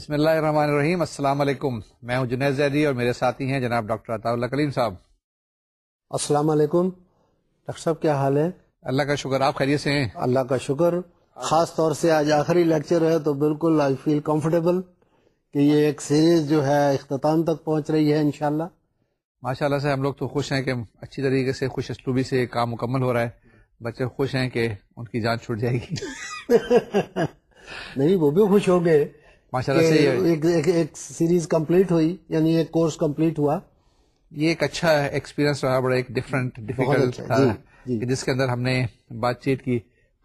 بسم اللہ الرحمن الرحیم السلام علیکم میں ہوں جنید زیدی اور میرے ساتھی ہیں جناب ڈاکٹر عطا اللہ کلیم صاحب السلام علیکم ڈاکٹر صاحب کیا حال ہے اللہ کا شکر آپ خیریت سے ہیں اللہ کا شکر خاص طور سے آج آخری لیکچر ہے تو بالکل آئی فیل کمفرٹیبل کہ یہ ایک سیریز جو ہے اختتام تک پہنچ رہی ہے انشاءاللہ ماشاءاللہ ماشاء اللہ سے ہم لوگ تو خوش ہیں کہ اچھی طریقے سے خوش اسلوبی سے کام مکمل ہو رہا ہے بچے خوش ہیں کہ ان کی جان چھٹ جائے گی نہیں وہ بھی خوش ہو گئے ماشاء اللہ سیریز کمپلیٹ ہوئی یعنی ایک کورس کمپلیٹ ہوا یہ ایک اچھا ایکسپیرینس رہا بڑا ایک ڈفرینٹ اچھا۔ جی، ڈیفیکلٹ جی۔ جس کے اندر ہم نے بات چیت کی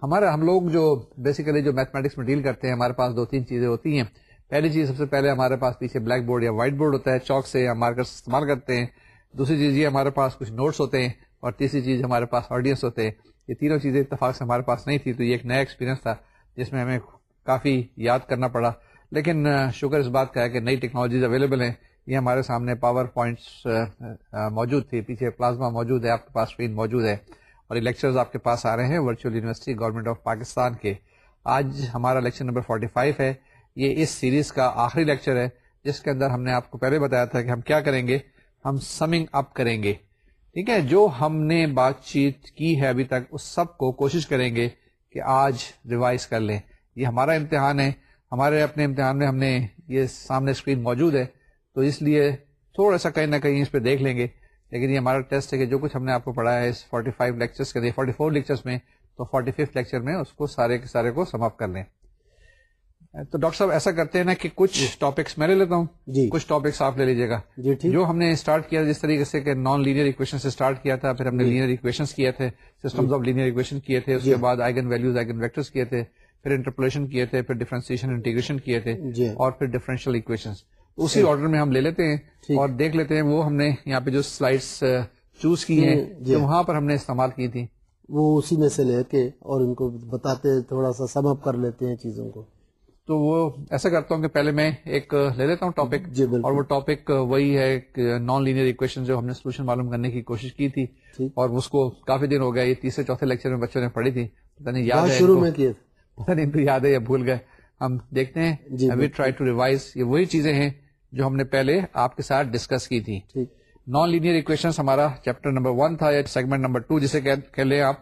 ہمارا ہم لوگ جو بیسیکلی جو میتھمیٹکس میں ڈیل کرتے ہیں ہمارے پاس دو تین چیزیں ہوتی ہیں پہلی چیز سب سے پہلے ہمارے پاس پیچھے بلیک بورڈ یا وائٹ بورڈ ہوتا ہے چوک سے ہم مارکر استعمال کرتے ہیں دوسری چیز یہ ہمارے پاس کچھ نوٹس ہوتے ہیں اور تیسری چیز ہمارے پاس آڈینس ہوتے ہیں یہ تینوں چیزیں اتفاق سے ہمارے پاس نہیں تھی تو یہ ایک نیا ایکسپیرینس تھا جس میں ہمیں کافی یاد کرنا پڑا لیکن شکر اس بات کا ہے کہ نئی ٹیکنالوجیز اویلیبل ہیں یہ ہمارے سامنے پاور پوائنٹس موجود تھی پیچھے پلازما موجود ہے آپ کے پاس اسکرین موجود ہے اور یہ لیکچرز آپ کے پاس آ رہے ہیں virtual university government of Pakistan کے آج ہمارا لیکچر نمبر 45 ہے یہ اس سیریز کا آخری لیکچر ہے جس کے اندر ہم نے آپ کو پہلے بتایا تھا کہ ہم کیا کریں گے ہم سمنگ اپ کریں گے ٹھیک ہے جو ہم نے بات چیت کی ہے ابھی تک اس سب کو کوشش کریں گے کہ آج ریوائز کر لیں یہ ہمارا امتحان ہے ہمارے اپنے امتحان میں ہم نے یہ سامنے اسکرین موجود ہے تو اس لیے تھوڑا سا کہیں نہ کہیں اس پہ دیکھ لیں گے لیکن یہ ہمارا ٹیسٹ ہے کہ جو کچھ ہم نے آپ کو پڑھا ہے اس فائیو لیکچرس کے لیے فور لیکچرس میں تو 45 لیکچر میں اس کو سارے کے سارے کو کر لیں تو ڈاکٹر صاحب ایسا کرتے ہیں نا کہ کچھ ٹاپکس جی۔ میں لے لیتا ہوں جی کچھ ٹاپکس آپ لے لیجیے گا جی، جو ہم نے اسٹارٹ کیا جس طریقے سے کہ نان لینئر اکویشن سے اسٹارٹ کیا تھا پھر ہم نے لینئر جی۔ کیے تھے سسٹمز آف لینئر اکویشن کیے تھے اس کے بعد آئگن ویلوز آئگن ویکٹرس کیے تھے پھر انٹرپولیشن کیے تھے پھر ڈیفرنسیشن انٹیگریشن کیے تھے جی۔ اور پھر ڈیفرنشیل جی۔ اکویشن اسی آرڈر میں ہم لے لیتے ہیں اور دیکھ لیتے ہیں وہ ہم نے یہاں پہ جو سلائڈ چوز کی ہیں جی۔ وہاں پر ہم نے استعمال کی تھی وہ اسی میں سے لے کے اور ان کو بتاتے تھوڑا سا سم اپ کر لیتے ہیں چیزوں کو تو وہ ایسا کرتا ہوں کہ پہلے میں ایک لے لیتا ہوں ٹاپک اور وہ ٹاپک وہی ہے نان لینئر اکویشن جو ہم نے سولوشن معلوم کرنے کی کوشش کی تھی اور اس کو کافی دن ہو گیا یہ تیسرے چوتھے لیکچر میں بچوں نے پڑھی تھی پتا نہیں یاد شروع میں یاد ہے یا بھول گئے ہم دیکھتے ہیں وی ٹرائی ٹو ریوائز یہ وہی چیزیں ہیں جو ہم نے پہلے آپ کے ساتھ ڈسکس کی تھی نان لینئر اکویشن ہمارا چیپٹر نمبر ون تھا یا سیگمنٹ نمبر ٹو جسے کہہ لیں آپ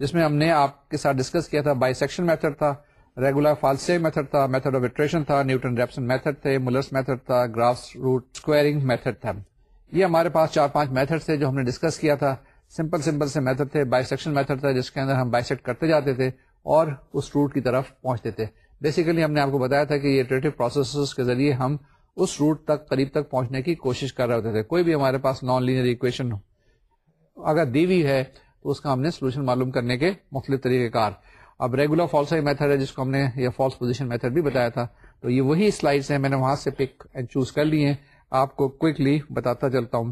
جس میں ہم نے آپ کے ساتھ ڈسکس کیا تھا بائی سیکشن میتھڈ تھا ریگولر فالسے میتھڈ تھا میتھڈ آف اٹریشن تھا نیوٹن ریپسن میتھڈ تھے ملرس میتھڈ تھا گراس اسکوائرنگ میتھڈ تھا یہ ہمارے پاس چار پانچ میتھڈ تھے جو ہم نے ڈسکس کیا تھا سمپل سمپل سے میتھڈ تھے بائی سیکشن میتھڈ تھا جس کے اندر ہم بائی کرتے جاتے تھے اور اس روٹ کی طرف پہنچ دیتے بیسیکلی ہم نے آپ کو بتایا تھا کہ یہ ٹریٹو پروسیس کے ذریعے ہم اس روٹ تک قریب تک پہنچنے کی کوشش کر رہے ہوتے تھے کوئی بھی ہمارے پاس نان لینئر لیشن اگر دی ہوئی ہے تو اس کا ہم نے سولوشن معلوم کرنے کے مختلف طریقہ کار اب ریگولر فالس میتھڈ ہے جس کو ہم نے یہ فالس پوزیشن میتھڈ بھی بتایا تھا تو یہ وہی ہیں میں نے وہاں سے پک اینڈ چوز کر لی ہیں آپ کو کوکلی بتاتا چلتا ہوں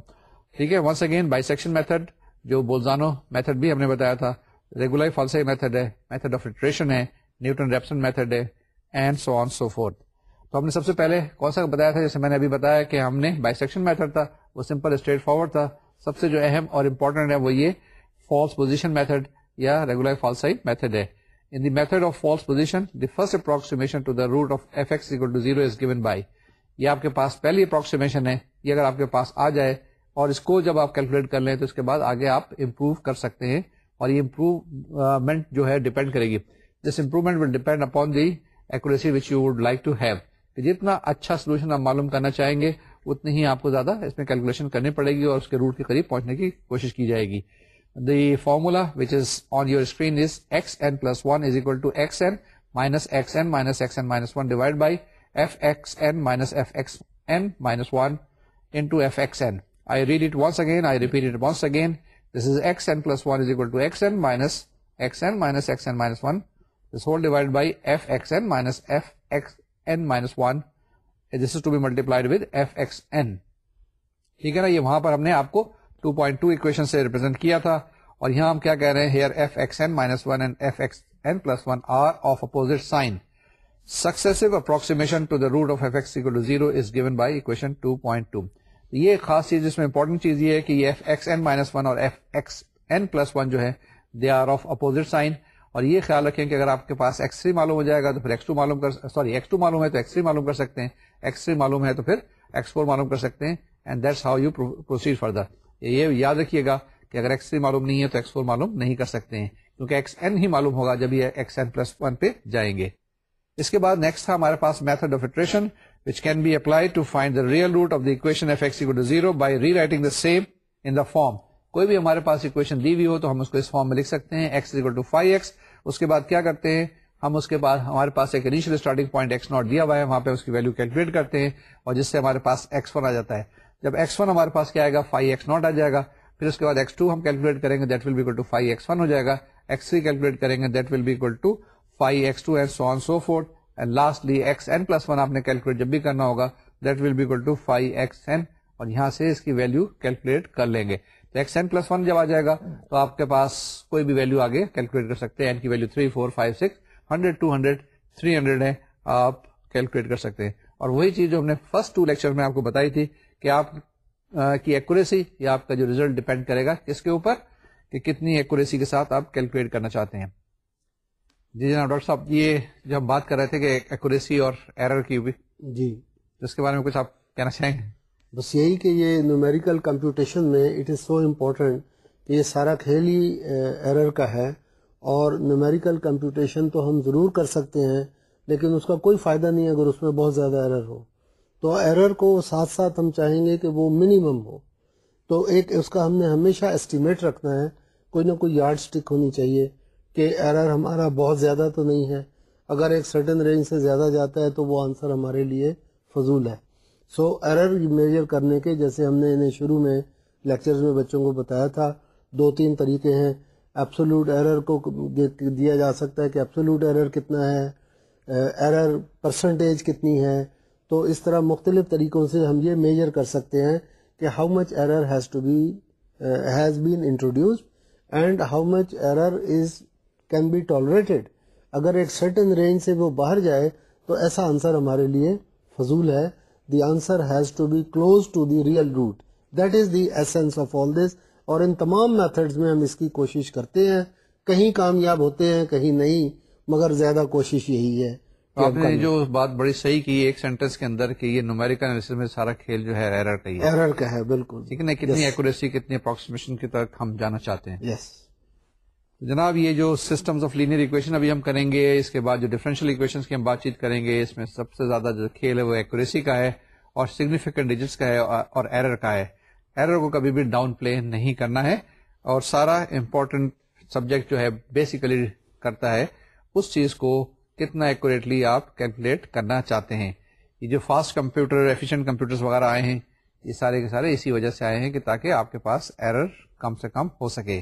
ٹھیک ہے once again bisection method جو بولزانو میتھڈ بھی ہم نے بتایا تھا ریگولر فالسائی میتھڈ ہے میتھڈ آف انٹریشن ہے نیوٹن ریپسن میتھڈ ہے اینڈ سو سو آن تو ہم نے سب سے پہلے کون سا بتایا تھا جیسے میں نے ابھی بتایا کہ ہم نے بائی سیکشن میتھڈ تھا وہ سمپل اسٹریٹ فارورڈ تھا سب سے جو اہم اور امپورٹنٹ ہے وہ یہ فالس پوزیشن میتھڈ یا ریگولر فالسائی میتھڈ ہے in the method of false position the first approximation to the root of F X equal to zero is given by یہ آپ کے پاس پہلی اپروکسیمیشن ہے یہ اگر آپ کے پاس آ جائے اور اس کو جب آپ کیلکولیٹ کر لیں تو اس کے بعد آگے آپ امپروو کر سکتے ہیں اور یہ امپروومنٹ جو ہے ڈیپینڈ کرے گی this improvement will depend upon the accuracy which you would like to have جتنا اچھا سولوشن آپ معلوم کرنا چاہیں گے اتنی ہی آپ کو زیادہ اس میں کیلکولیشن کرنی پڑے گی اور اس کے روٹ کے قریب پہنچنے کی کوشش کی جائے گی the formula which is on your screen is X N plus one is equal to X N minus X N minus X N minus one divide by F X N minus F X N minus one into F X N I read it once again I repeat it once again ٹھیک ہے نا یہ وہاں پر ہم نے آپ کو to point سے ریپرزینٹ کیا تھا اور یہاں ہم کیا کہہ رہے ہیں here F F X X minus one one and plus R of sign successive approximation to the root of F X to zero is given by equation two یہ خاص چیز جس میں امپورٹنٹ چیز یہ ہے کہ یہ X X N N minus one one اور اور ایف پلس جو ہے they are of opposite sign یہ خیال رکھیں کہ اگر آپ کے پاس ایکس تھری معلوم ہو جائے گا تو پھر ایکس ٹو معلوم کر سوری ایکس ٹو معلوم ہے تو ایکس تھری معلوم کر سکتے ہیں ایکس تھری معلوم ہے تو پھر ایکس فور معلوم کر سکتے ہیں and that's how you proceed further یہ یاد رکھیے گا کہ اگر ایکس تھری معلوم نہیں ہے تو ایکس فور معلوم نہیں کر سکتے ہیں کیونکہ ایکس این ہی معلوم ہوگا جب یہ ایکس این پلس ون پہ جائیں گے اس کے بعد نیکسٹ تھا ہمارے پاس method of iteration which can be applied to find the real root of the equation fx equal to zero by rewriting the same in the form. کوئی بھی ہمارے پاس اکویشن دی ہوئی ہو تو ہم اس کو اس فارم میں لکھ سکتے ہیں ایکس ٹو فائیو ایکس اس کے بعد کیا کرتے ہیں ہم اس کے بعد ہمارے پاس ایک initial starting point X naught دیا ہوا ہے وہاں پہ اس کی ویلو کیلکولیٹ کرتے ہیں اور جس سے ہمارے پاس ایکس ون آ جاتا ہے جب ایکس ون ہمارے پاس کیا آئے گا فائیو ایکس ناٹ آ جائے گا پھر اس کے بعد ایکس ٹو ہم کیلکولیٹ کریں گے that will be equal to five X one ہو جائے گا ایکس تھری کیلکولیٹ کریں گے that will be equal to five X two and so on so forth and lastly X N plus one آپ نے calculate جب بھی کرنا ہوگا that will be to five X N اور یہاں سے اس کی ویلو کیلکولیٹ کر لیں گے ایکس این پلس ون جب آ جائے گا تو آپ کے پاس کوئی بھی ویلو آگے کیلکولیٹ کر سکتے ہیں value three three four five six hundred hundred hundred two ہے آپ کیلکولیٹ کر سکتے ہیں اور وہی چیز جو ہم نے فرسٹ ٹو لیکچر میں آپ کو بتائی تھی کہ آپ کی ایکوریسی یا آپ کا جو ریزلٹ ڈیپینڈ کرے گا کس کے اوپر کہ کتنی ایکوریسی کے ساتھ آپ کیلکولیٹ کرنا چاہتے ہیں جی جناب ڈاکٹر صاحب یہ جب بات کر رہے تھے کہ ایکوریسی اور ایرر کی بھی جی اس کے بارے میں کچھ آپ کہنا چاہیں گے بس یہی کہ یہ نیومیریکل کمپیوٹیشن میں اٹ از سو امپورٹنٹ کہ یہ سارا کھیل ہی ایرر کا ہے اور نیومیریکل کمپیوٹیشن تو ہم ضرور کر سکتے ہیں لیکن اس کا کوئی فائدہ نہیں اگر اس میں بہت زیادہ ایرر ہو تو ایرر کو ساتھ ساتھ ہم چاہیں گے کہ وہ منیمم ہو تو ایک اس کا ہم نے ہمیشہ اسٹیمیٹ رکھنا ہے کوئی نہ کوئی یارڈ اسٹک ہونی چاہیے کہ ایرر ہمارا بہت زیادہ تو نہیں ہے اگر ایک سرٹن رینج سے زیادہ جاتا ہے تو وہ آنسر ہمارے لیے فضول ہے سو ایرر میجر کرنے کے جیسے ہم نے انہیں شروع میں لیکچرز میں بچوں کو بتایا تھا دو تین طریقے ہیں ایپسولوٹ ایرر کو دیا جا سکتا ہے کہ ایپسولوٹ ایرر کتنا ہے ایرر پرسنٹیج کتنی ہے تو اس طرح مختلف طریقوں سے ہم یہ میجر کر سکتے ہیں کہ how much error has to be has been introduced and how much error is can be tolerated اگر ایک سرٹن رینج سے وہ باہر جائے تو ایسا آنسر ہمارے لیے فضول ہے the answer has to be close to the real root that is the essence of all this اور ان تمام میتھڈز میں ہم اس کی کوشش کرتے ہیں کہیں کامیاب ہوتے ہیں کہیں نہیں مگر زیادہ کوشش یہی ہے آپ نے جو بات بڑی صحیح کی ایک سینٹینس کے اندر کہ یہ نومیریکل انالیس میں سارا کھیل جو ہے ایرر کا ہے بالکل ٹھیک ہے نا کتنی ایکوریسی کتنی اپروکسیمیشن کی طرف ہم جانا چاہتے ہیں یس جناب یہ جو سسٹمز آف لینئر اکویشن ابھی ہم کریں گے اس کے بعد جو ڈیفرنشیل اکویشن کی ہم بات چیت کریں گے اس میں سب سے زیادہ جو کھیل ہے وہ ایکوریسی کا ہے اور سگنیفیکنٹ ڈیجٹس کا ہے اور ایرر کا ہے ایرر کو کبھی بھی ڈاؤن پلے نہیں کرنا ہے اور سارا امپورٹنٹ سبجیکٹ جو ہے بیسیکلی کرتا ہے اس چیز کو کتنا ایکوریٹلی آپ کیلکولیٹ کرنا چاہتے ہیں یہ جو فاسٹ کمپیوٹر ایفیشینٹ کمپیوٹر وغیرہ آئے ہیں یہ سارے کے سارے اسی وجہ سے آئے ہیں کہ تاکہ آپ کے پاس ایرر کم سے کم ہو سکے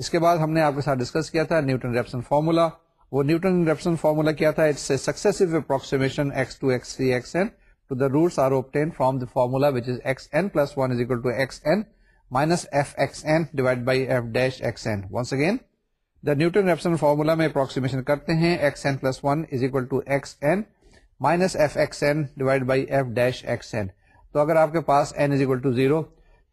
اس کے بعد ہم نے آپ کے ساتھ ڈسکس کیا تھا نیوٹن ریپسن فارمولا وہ نیوٹن ریپسن فارمولا کیا تھا successive approximation X two X three X N to the roots are open from the formula which is X N plus one is equal to X N minus F X N divide by F dash X N once again the Newton Raphson formula میں approximation کرتے ہیں X N plus one is equal to X n minus f x n divide by f dash x n تو اگر آپ کے پاس n is equal to zero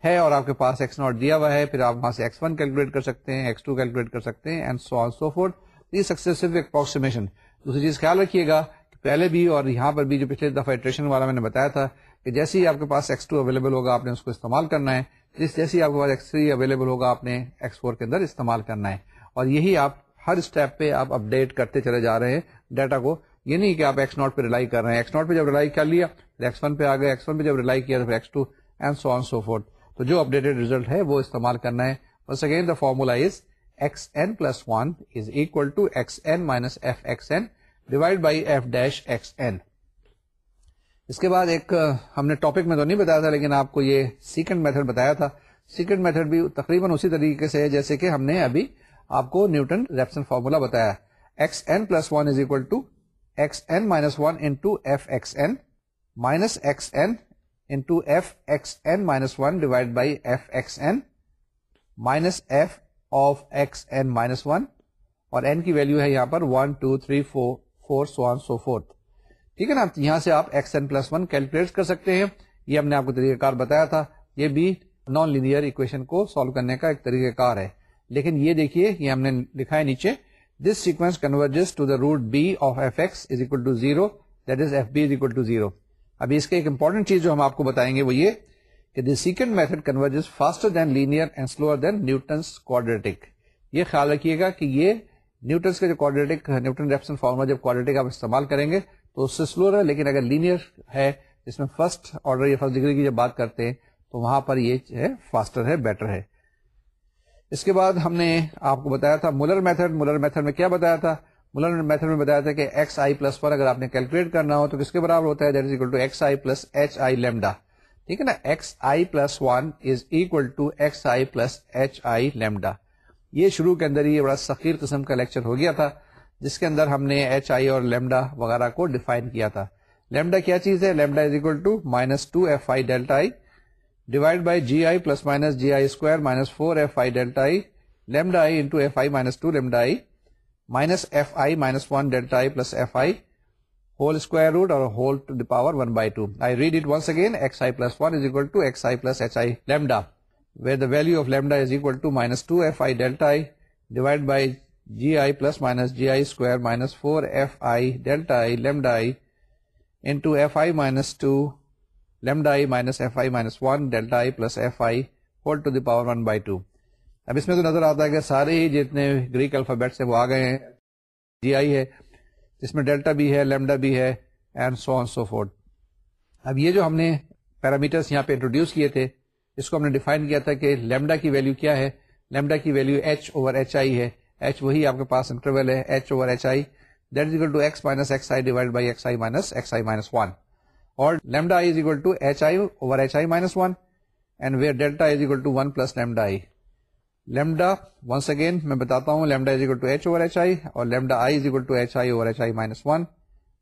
ہے اور آپ کے پاس ایکس ناٹ دیا ہوا ہے پھر آپ وہاں سے ایکس ون کیلکولیٹ کر سکتے ہیں ایکس ٹو کیلکولیٹ کر سکتے ہیں اینڈ سو سو فور یہ سکسیسو اپروکسیمیشن دوسری چیز خیال رکھیے گا کہ پہلے بھی اور یہاں پر بھی جو پچھلے دفعہ اٹریشن والا میں نے بتایا تھا کہ جیسے ہی آپ کے پاس ایکس ٹو اویلیبل ہوگا آپ نے اس کو استعمال کرنا ہے جس جیسے ہی آپ کے پاس ایکس تھری اویلیبل ہوگا آپ نے ایکس فور کے اندر استعمال کرنا ہے اور یہی آپ ہر اسٹیپ پہ آپ اپڈیٹ کرتے چلے جا رہے ہیں ڈیٹا کو یہ نہیں کہ آپ ایکس ناٹ پہ ریلائی کر رہے ہیں ایکس ناٹ پہ جب ریلائی کر لیا ایکس ون پہ آ گئے ایکس ون پہ جب ریلائی کیا تو X two and so on so forth تو جو ڈیٹڈ ریزلٹ ہے وہ استعمال کرنا ہے again the formula is X N plus one is equal to X N minus F X N divide by F dash X N اس کے بعد ایک ہم نے ٹاپک میں تو نہیں بتایا تھا لیکن آپ کو یہ سیکنڈ میتھڈ بتایا تھا سیکنڈ میتھڈ بھی تقریباً اسی طریقے سے ہے جیسے کہ ہم نے ابھی آپ کو نیوٹن ریپسن فارمولا بتایا X N plus one is equal to X N minus one F X N minus X N اور کی ویلو ہے یہاں پر one two three four four so so four ٹھیک ہے نا یہاں سے آپ پلس ون کیلکولیٹ کر سکتے ہیں یہ ہم نے آپ کو طریقہ کار بتایا تھا یہ بھی نان لینئر اکویشن کو سالو کرنے کا ایک طریقہ کار ہے لیکن یہ دیکھیے یہ ہم نے لکھا ہے نیچے this sequence converges to the root B of F X is equal to zero that is F B is equal to zero اب اس کے ایک امپورٹنٹ چیز جو ہم آپ کو بتائیں گے وہ یہ کہ the second method converge faster than linear and slower than Newton's quadratic یہ خیال رکھیے گا کہ یہ نیوٹنس کا جو کوڈریٹک نیوٹن ریپسن فارما جب کوڈریٹک آپ استعمال کریں گے تو اس سے ہے لیکن اگر لینئر ہے جس میں فرسٹ آرڈر یا فرسٹ ڈگری کی جب بات کرتے ہیں تو وہاں پر یہ ہے فاسٹر ہے بیٹر ہے اس کے بعد ہم نے آپ کو بتایا تھا مولر میتھڈ مولر میتھڈ میں کیا بتایا تھا مولانا نے میتھڈ میں بتایا تھا کہ ایکس آئی پلس پر اگر آپ نے کیلکولیٹ کرنا ہو تو کس کے برابر ہوتا ہے that is equal to X I I plus H lambda ٹھیک ہے نا X I plus one is equal to X I plus H I lambda یہ شروع کے اندر یہ بڑا سخیر قسم کا لیکچر ہو گیا تھا جس کے اندر ہم نے ایچ آئی اور لیمڈا وغیرہ کو ڈیفائن کیا تھا لیمڈا کیا چیز ہے lambda is equal to minus two F I delta I divide by G I plus minus G I square minus four F I delta I I I lambda into F minus two lambda I minus fi minus 1 delta I plus fi whole square root or whole to the power 1 by 2. I read it once again, xi plus 1 is equal to xi plus hi lambda, where the value of lambda is equal to minus 2 fi delta I divided by gi plus minus gi square minus 4 fi delta I lambda I into fi minus 2 lambda I minus fi minus 1 delta I plus fi whole to the power 1 by 2. اب اس میں تو نظر آتا ہے کہ سارے ہی جتنے گریک الفابیٹ سے وہ آ گئے ہیں جی آئی ہے جس میں ڈیلٹا بھی ہے لیمڈا بھی ہے اینڈ سو سو فورڈ اب یہ جو ہم نے پیرامیٹرس یہاں پہ انٹروڈیوس کیے تھے اس کو ہم نے ڈیفائن کیا تھا کہ لیمڈا کی ویلو کیا ہے لیمڈا کی value H over H I ہے ایچ وہی آپ کے پاس انٹرویل ہے H over H I that is equal to X X minus I divide by X X I I minus minus one اور lambda I is equal to H I over H I minus one and where delta is equal to one plus lambda I lambda once again میں بتاتا ہوں lambda is equal to H over H I اور lambda I is equal to H I over H I minus one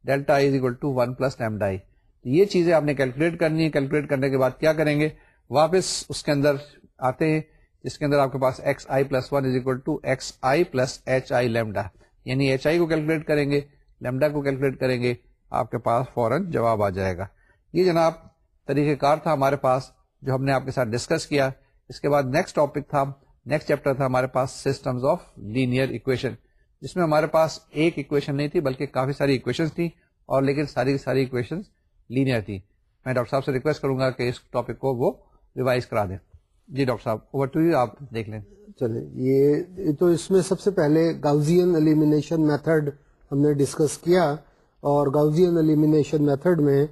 delta I is equal to one plus lambda I تو یہ چیزیں آپ نے calculate کرنی ہے کیلکولیٹ کرنے کے بعد کیا کریں گے واپس اس کے اندر آتے ہیں جس کے اندر آپ کے پاس x i plus one is equal to x i plus h i lambda یعنی ایچ آئی کو کیلکولیٹ کریں گے لیمڈا کو کیلکولیٹ کریں گے آپ کے پاس فوراً جواب آ جائے گا یہ جناب طریقہ کار تھا ہمارے پاس جو ہم نے آپ کے ساتھ ڈسکس کیا اس کے بعد نیکسٹ ٹاپک تھا نیکسٹ چیپٹر تھا ہمارے پاس سسٹم آف لینئر اکویشن جس میں ہمارے پاس ایک اکویشن نہیں تھی بلکہ کافی ساری اکویشن تھی اور لیکن ساری ساری اکویشن تھی میں ڈاکٹر صاحب صاحب سے ریکویسٹ کروں گا کہ اس ٹاپک کو وہ ریوائز کرا دیں جی ڈاکٹر اوور ٹو یو آپ دیکھ لیں چلے یہ تو اس میں سب سے پہلے گاؤزین ایلیمینیشن میتھڈ ہم نے ڈسکس کیا اور گاؤزین ایلیمینیشن میتھڈ میں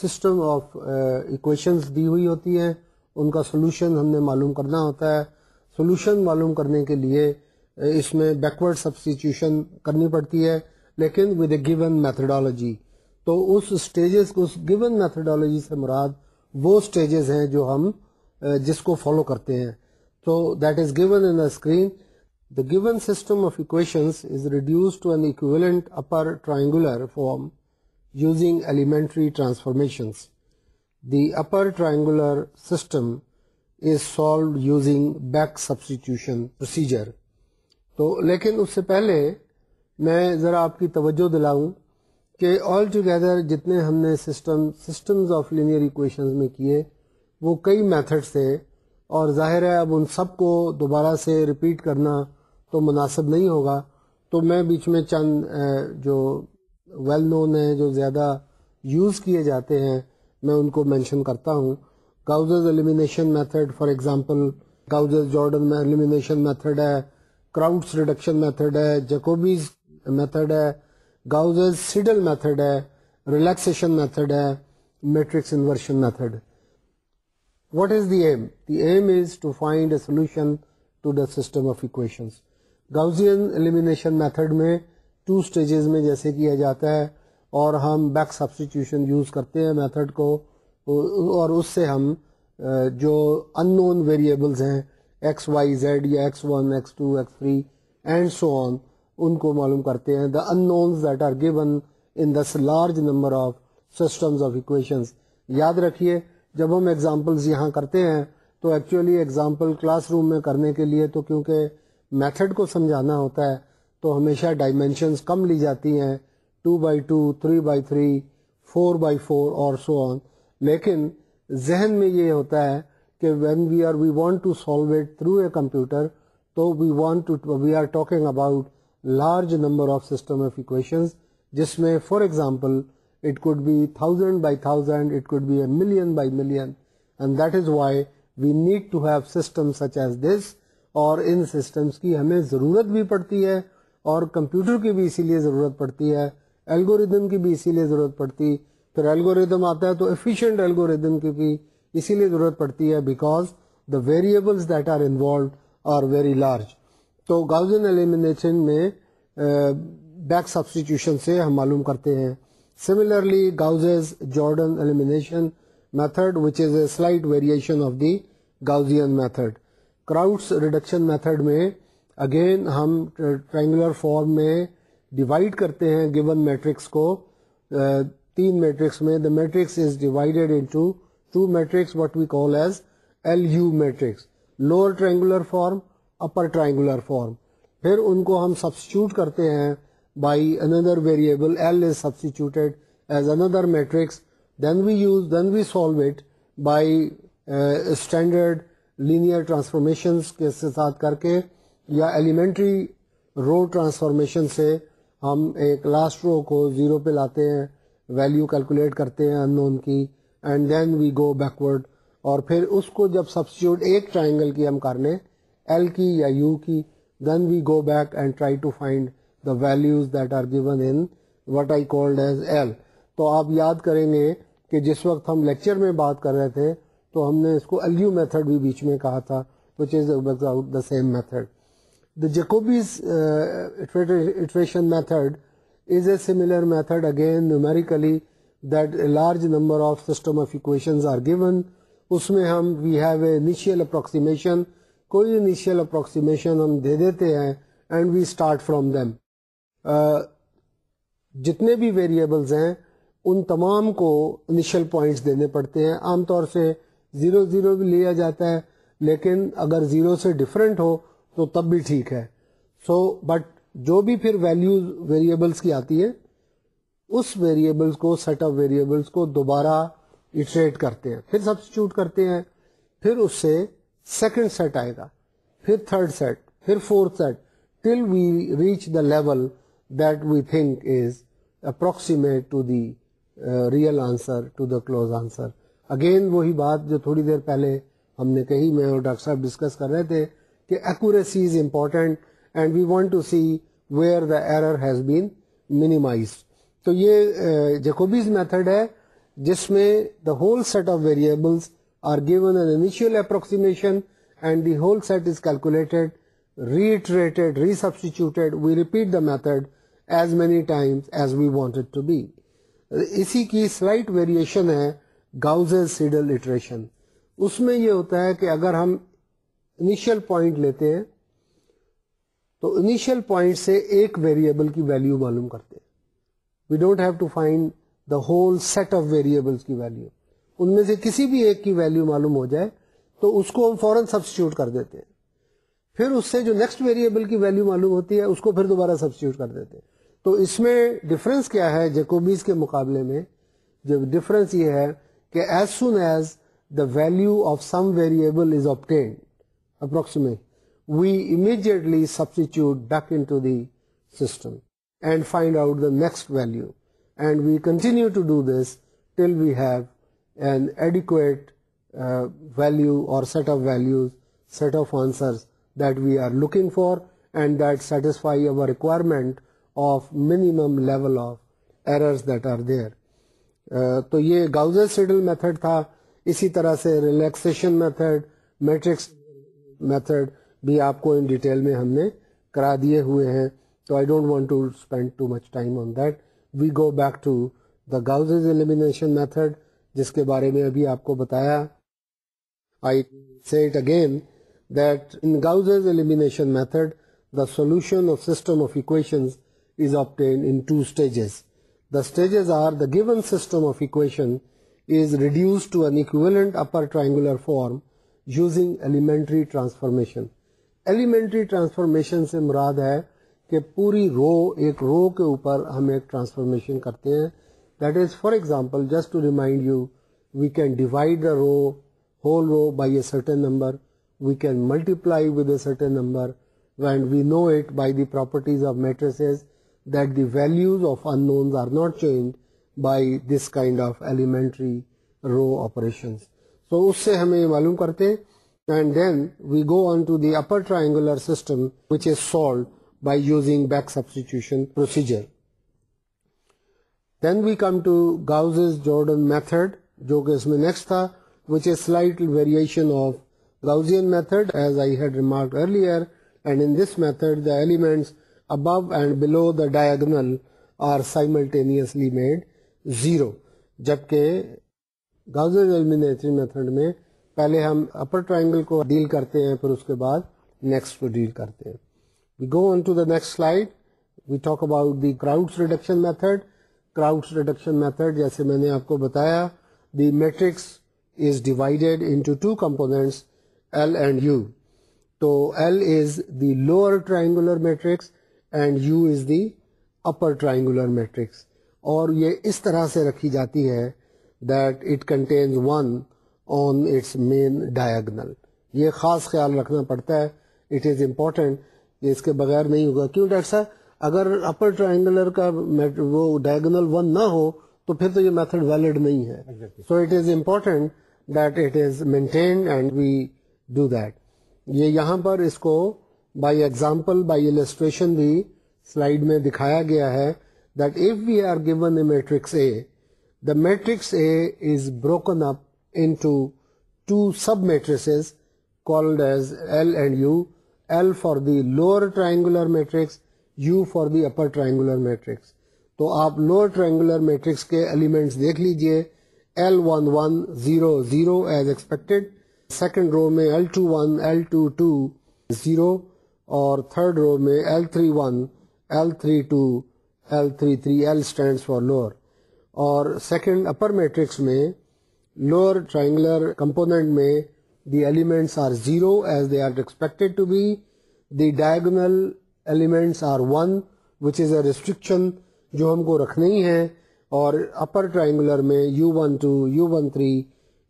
سسٹم آف اکویشن دی ہوئی ہوتی ہیں ان کا سولوشن ہم نے معلوم کرنا ہوتا ہے سولوشن معلوم کرنے کے لیے اس میں بیکورڈ سبسٹیچیوشن کرنی پڑتی ہے لیکن ود اے گیون میتھڈالوجی تو اس اسٹیجز گیون میتھڈالوجی سے مراد وہ اسٹیجز ہیں جو ہم جس کو فالو کرتے ہیں تو that is given in screen the given system of is reduced to an equivalent upper triangular form using elementary transformations the upper triangular system is solved using back substitution procedure تو لیکن اس سے پہلے میں ذرا آپ کی توجہ دلاؤں کہ آل ٹوگیدر جتنے ہم نے system systems of linear equations میں کیے وہ کئی میتھڈس تھے اور ظاہر ہے اب ان سب کو دوبارہ سے ریپیٹ کرنا تو مناسب نہیں ہوگا تو میں بیچ میں چند جو ویل well نون ہیں جو زیادہ یوز کیے جاتے ہیں میں ان کو مینشن کرتا ہوں Gauss's elimination method for example Gauss's Jordan elimination method ہے کراؤڈس ریڈکشن میتھڈ ہے جیکوبیز میتھڈ ہے گاؤزز سیڈل میتھڈ ہے ریلیکسیشن میتھڈ ہے matrix inversion method what is the M the M is to find a solution to the system of equations Gaussian elimination method میں two stages میں جیسے کیا جاتا ہے اور ہم بیک سبسٹیوشن یوز کرتے ہیں میتھڈ کو اور اس سے ہم جو ان نون ویریبلز ہیں ایکس وائی زیڈ یا X one X two X three and so on ان کو معلوم کرتے ہیں the unknowns in this large number of systems of equations یاد رکھیے جب ہم ایگزامپلز یہاں کرتے ہیں تو ایکچولی ایگزامپل کلاس روم میں کرنے کے لیے تو کیونکہ میتھڈ کو سمجھانا ہوتا ہے تو ہمیشہ ڈائمینشنس کم لی جاتی ہیں two by two three by three four by four اور سو آن لیکن ذہن میں یہ ہوتا ہے کہ when we are we want to solve it through a computer تو we we want are talking about large number of of system جس میں for example it could be thousand by thousand it could be a million by million and that is why we need to have system such as this اور ان systems کی ہمیں ضرورت بھی پڑتی ہے اور کمپیوٹر کی بھی اسی لیے ضرورت پڑتی ہے الگوریدم کی بھی اسی لیے ضرورت پڑتی پھر الگوریدم آتا ہے تو ایفیشینٹ الگوریدم کیونکہ اسی لیے ضرورت پڑتی ہے because the variables that are involved are very large تو گاؤزن ایلیمینیشن میں بیک سبسٹیٹیوشن سے ہم معلوم کرتے ہیں similarly Gauss Jordan elimination method which is a slight variation of the Gaussian method Crout's reduction method میں اگین ہم triangular form میں ڈیوائڈ کرتے ہیں گیون میٹرکس کو تین میٹرکس میں the matrix is divided into two matrix what we call as L U matrix lower triangular form upper triangular form پھر ان کو ہم سبسٹیچیوٹ کرتے ہیں by under variable L is as another matrix then we use then we solve it by standard linear transformations کے ساتھ کر کے یا ایلیمنٹری رو ٹرانسفارمیشن سے ہم ایک لاسٹ رو کو زیرو پہ لاتے ہیں ویلو کیلکولیٹ کرتے ہیں ان نون کی and then we go backward اور پھر اس کو جب سبسٹیوٹ ایک ٹرائنگل کی ہم کرنے ایل کی یا یو کی then we go back and try to find the values that are given in what I called as L تو آپ یاد کریں گے کہ جس وقت ہم لیکچر میں بات کر رہے تھے تو ہم نے اس کو ایل یو میتھڈ بھی بیچ میں کہا تھا which is the same method the Jacobi's iteration method is a similar method again numerically that a large number of system of equations are given اس میں ہم we have a initial approximation کوئی initial approximation ہم دے دیتے ہیں and we start from them جتنے بھی ویریبلز ہیں ان تمام کو انیشیل پوائنٹس دینے پڑتے ہیں عام طور سے زیرو زیرو بھی لیا جاتا ہے لیکن اگر زیرو سے ڈفرینٹ ہو تو تب بھی ٹھیک ہے سو بٹ جو بھی پھر ویلیوز ویریبلس کی آتی ہے اس ویریبلس کو سیٹ اپ ویریبلس کو دوبارہ اٹریٹ کرتے ہیں پھر کرتے ہیں پھر اس سے سیکنڈ سیٹ آئے گا پھر تھرڈ سیٹ پھر fourth set till we reach the level that we think is approximate to the real answer to the close answer again وہی بات جو تھوڑی دیر پہلے ہم نے کہی میں اور ڈاکٹر صاحب ڈسکس کر رہے تھے کہ accuracy is important and we want to see where the error has been minimized تو یہ جیکوبیز میتھڈ ہے جس میں the whole set of variables are given an initial approximation and the whole set is calculated calculate reiterate resubstituted we repeat the method as many times as we wanted to be اسی کی slight variation ہے گاؤز attrition اس میں یہ ہوتا ہے کہ اگر ہم انیشیل پوائنٹ لیتے ہیں تو انیشیل پوائنٹ سے ایک ویریبل کی ویلو معلوم کرتے we don't have to find the whole set of variables کی ویلو ان میں سے کسی بھی ایک کی ویلو معلوم ہو جائے تو اس کو ہم فوراً سبسٹیوٹ کر دیتے ہیں پھر اس سے جو نیکسٹ ویریبل کی ویلو معلوم ہوتی ہے اس کو پھر دوبارہ سبسٹیوٹ کر دیتے ہیں تو اس میں ڈفرینس کیا ہے جیکوبیز کے مقابلے میں ڈفرینس یہ ہے کہ as soon as the value of some variable is obtained approximate we uh, we are and find out value and we continue to do this we have an are value اور یہ گاؤزر Seidel method تھا اسی طرح سے relaxation method matrix method بھی آپ کو in detail میں ہم نے کرا دیے ہوئے ہیں تو I don't want to spend too much time on that we go back to the Gauss elimination method جس کے بارے میں ابھی آپ کو بتایا I see it again that in Gauss elimination method the solution of system of equations is obtained in two stages the stages are the given system of equation is reduced to an equivalent upper triangular form using elementary transformation. Elementary transformation سے مراد ہے کہ پوری رو ایک رو کے اوپر ہم ایک ٹرانسفارمیشن کرتے ہیں that is for example just to remind you we can divide a row whole row by a certain number we can multiply with a certain number when we know it by the properties of matrices that the values of unknowns are not change by this kind of elementary row operation تو اس سے ہمیں معلوم کرتے ہیں upper triangular using method جو slight variation of Gaussian method as I ہیڈار element above and below the diagonal are simultaneously made zero جبکہ گاؤزرچری میتھڈ میں پہلے ہم اپر ٹرائنگل کو ڈیل کرتے ہیں پھر اس کے بعد نیکسٹ کو ڈیل کرتے ہیں we we go on to the next slide talk about the reduction reduction method method جیسے میں نے آپ کو بتایا the matrix is divided into two components L and U تو L is the lower triangular matrix and U is the upper triangular matrix اور یہ اس طرح سے رکھی جاتی ہے that it contains one on its main diagonal یہ خاص خیال رکھنا پڑتا ہے اٹ از امپورٹینٹ یہ اس کے بغیر نہیں ہوگا کیوں ڈاکٹر صاحب اگر اپر ٹرائنگلر کا وہ ڈائگنل ون نہ ہو تو پھر تو یہ میتھڈ ویلڈ نہیں ہے so it is important that it is maintained and we do that یہاں پر اس کو بائی ایگزامپل بائی السٹریشن بھی سلائڈ میں دکھایا گیا ہے that if we are given a A matrix the matrix A is broken up in sub matrices called as L and U L for the lower triangular matrix U for the upper triangular matrix تو آپ lower triangular matrix کے elements دیکھ لیجیے L one one zero zero as expect second row میں L two one L two two zero اور third row میں L three one L three two L three three L stand for lower اور second upper matrix میں lower triangular component may the elements are zero as they are expected to be the diagonal elements are one which is a restriction جو ہم کو رکھنے ہی ہیں اور upper triangular میں U one two U one three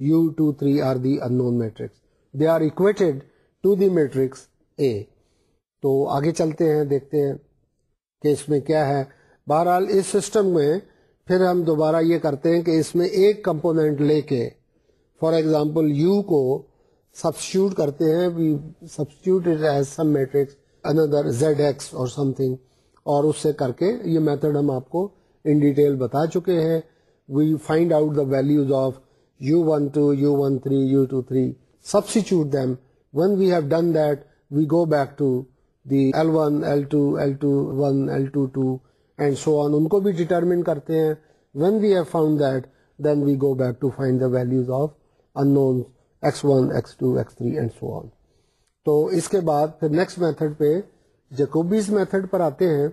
U two three are the unknown matrix they are equated to the matrix A تو آگے چلتے ہیں دیکھتے ہیں کہ اس میں کیا ہے بہرحال اس سسٹم میں پھر ہم دوبارہ یہ کرتے ہیں کہ اس میں ایک کمپوننٹ لے کے فار ایگزامپل یو کو سبسٹیوٹ کرتے ہیں we substitute as some matrix another Z X اور سم تھنگ اور اس سے کر کے یہ میتھڈ ہم آپ کو ان ڈیٹیل بتا چکے ہیں we find out the values of U one two U one three U two three them when we have done that we go back to the L one L two L two one L two two and so on ان کو بھی determine کرتے ہیں when we have found that then we go back to find the values of unknown X one X two X three and so on تو اس کے بعد پھر next method پہ جیکوبیز میتھڈ پر آتے ہیں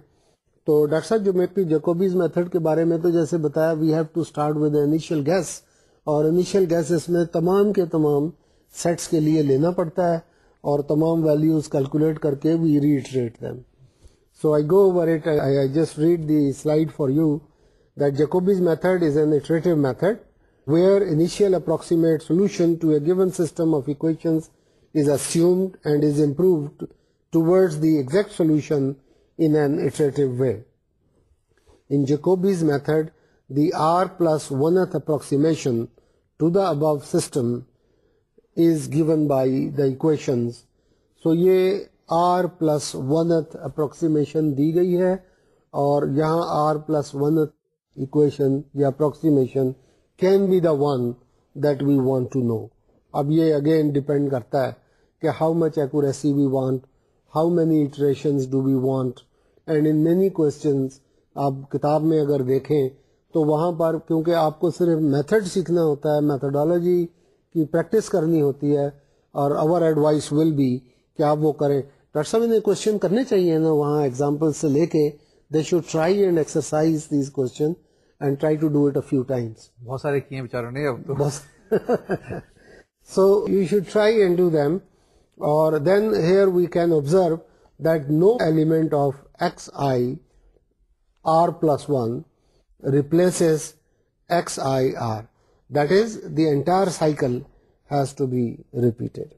تو ڈاکٹر صاحب جو میں جیکوبیز میتھڈ کے بارے میں تو جیسے بتایا we have to start with initial guess اور انیشیل گیس اس میں تمام کے تمام سیٹس کے لیے لینا پڑتا ہے اور تمام ویلیوز کیلکولیٹ کر کے we reiterate them so I just read slide for you that Jacobi's method is iterative method where assumed and is towards the exact iterative way R plus one approximation to above system is given by equations so یہ R plus oneth approximation دی گئی ہے اور یہاں R plus oneth equation یا approximation can be the one that we want to know اب یہ again depend کرتا ہے کہ how much accuracy we want how many iteration do we want and in many questions آپ کتاب میں اگر دیکھیں تو وہاں پر کیونکہ آپ کو صرف میتھڈ سیکھنا ہوتا ہے میتھڈالوجی کی پریکٹس کرنی ہوتی ہے اور اوور ایڈوائس ول بی کہ آپ وہ کریں ڈاکٹر صاحب انہیں کوشچن کرنے چاہیے نا وہاں ایگزامپل سے لے کے they should try and exercise these question and try to do it a few times بہت سارے کیے ہیں بےچاروں نے so you should try and do them اور then here we can observe that no element of X I R plus one replaces X I R that is the entire cycle has to be repeated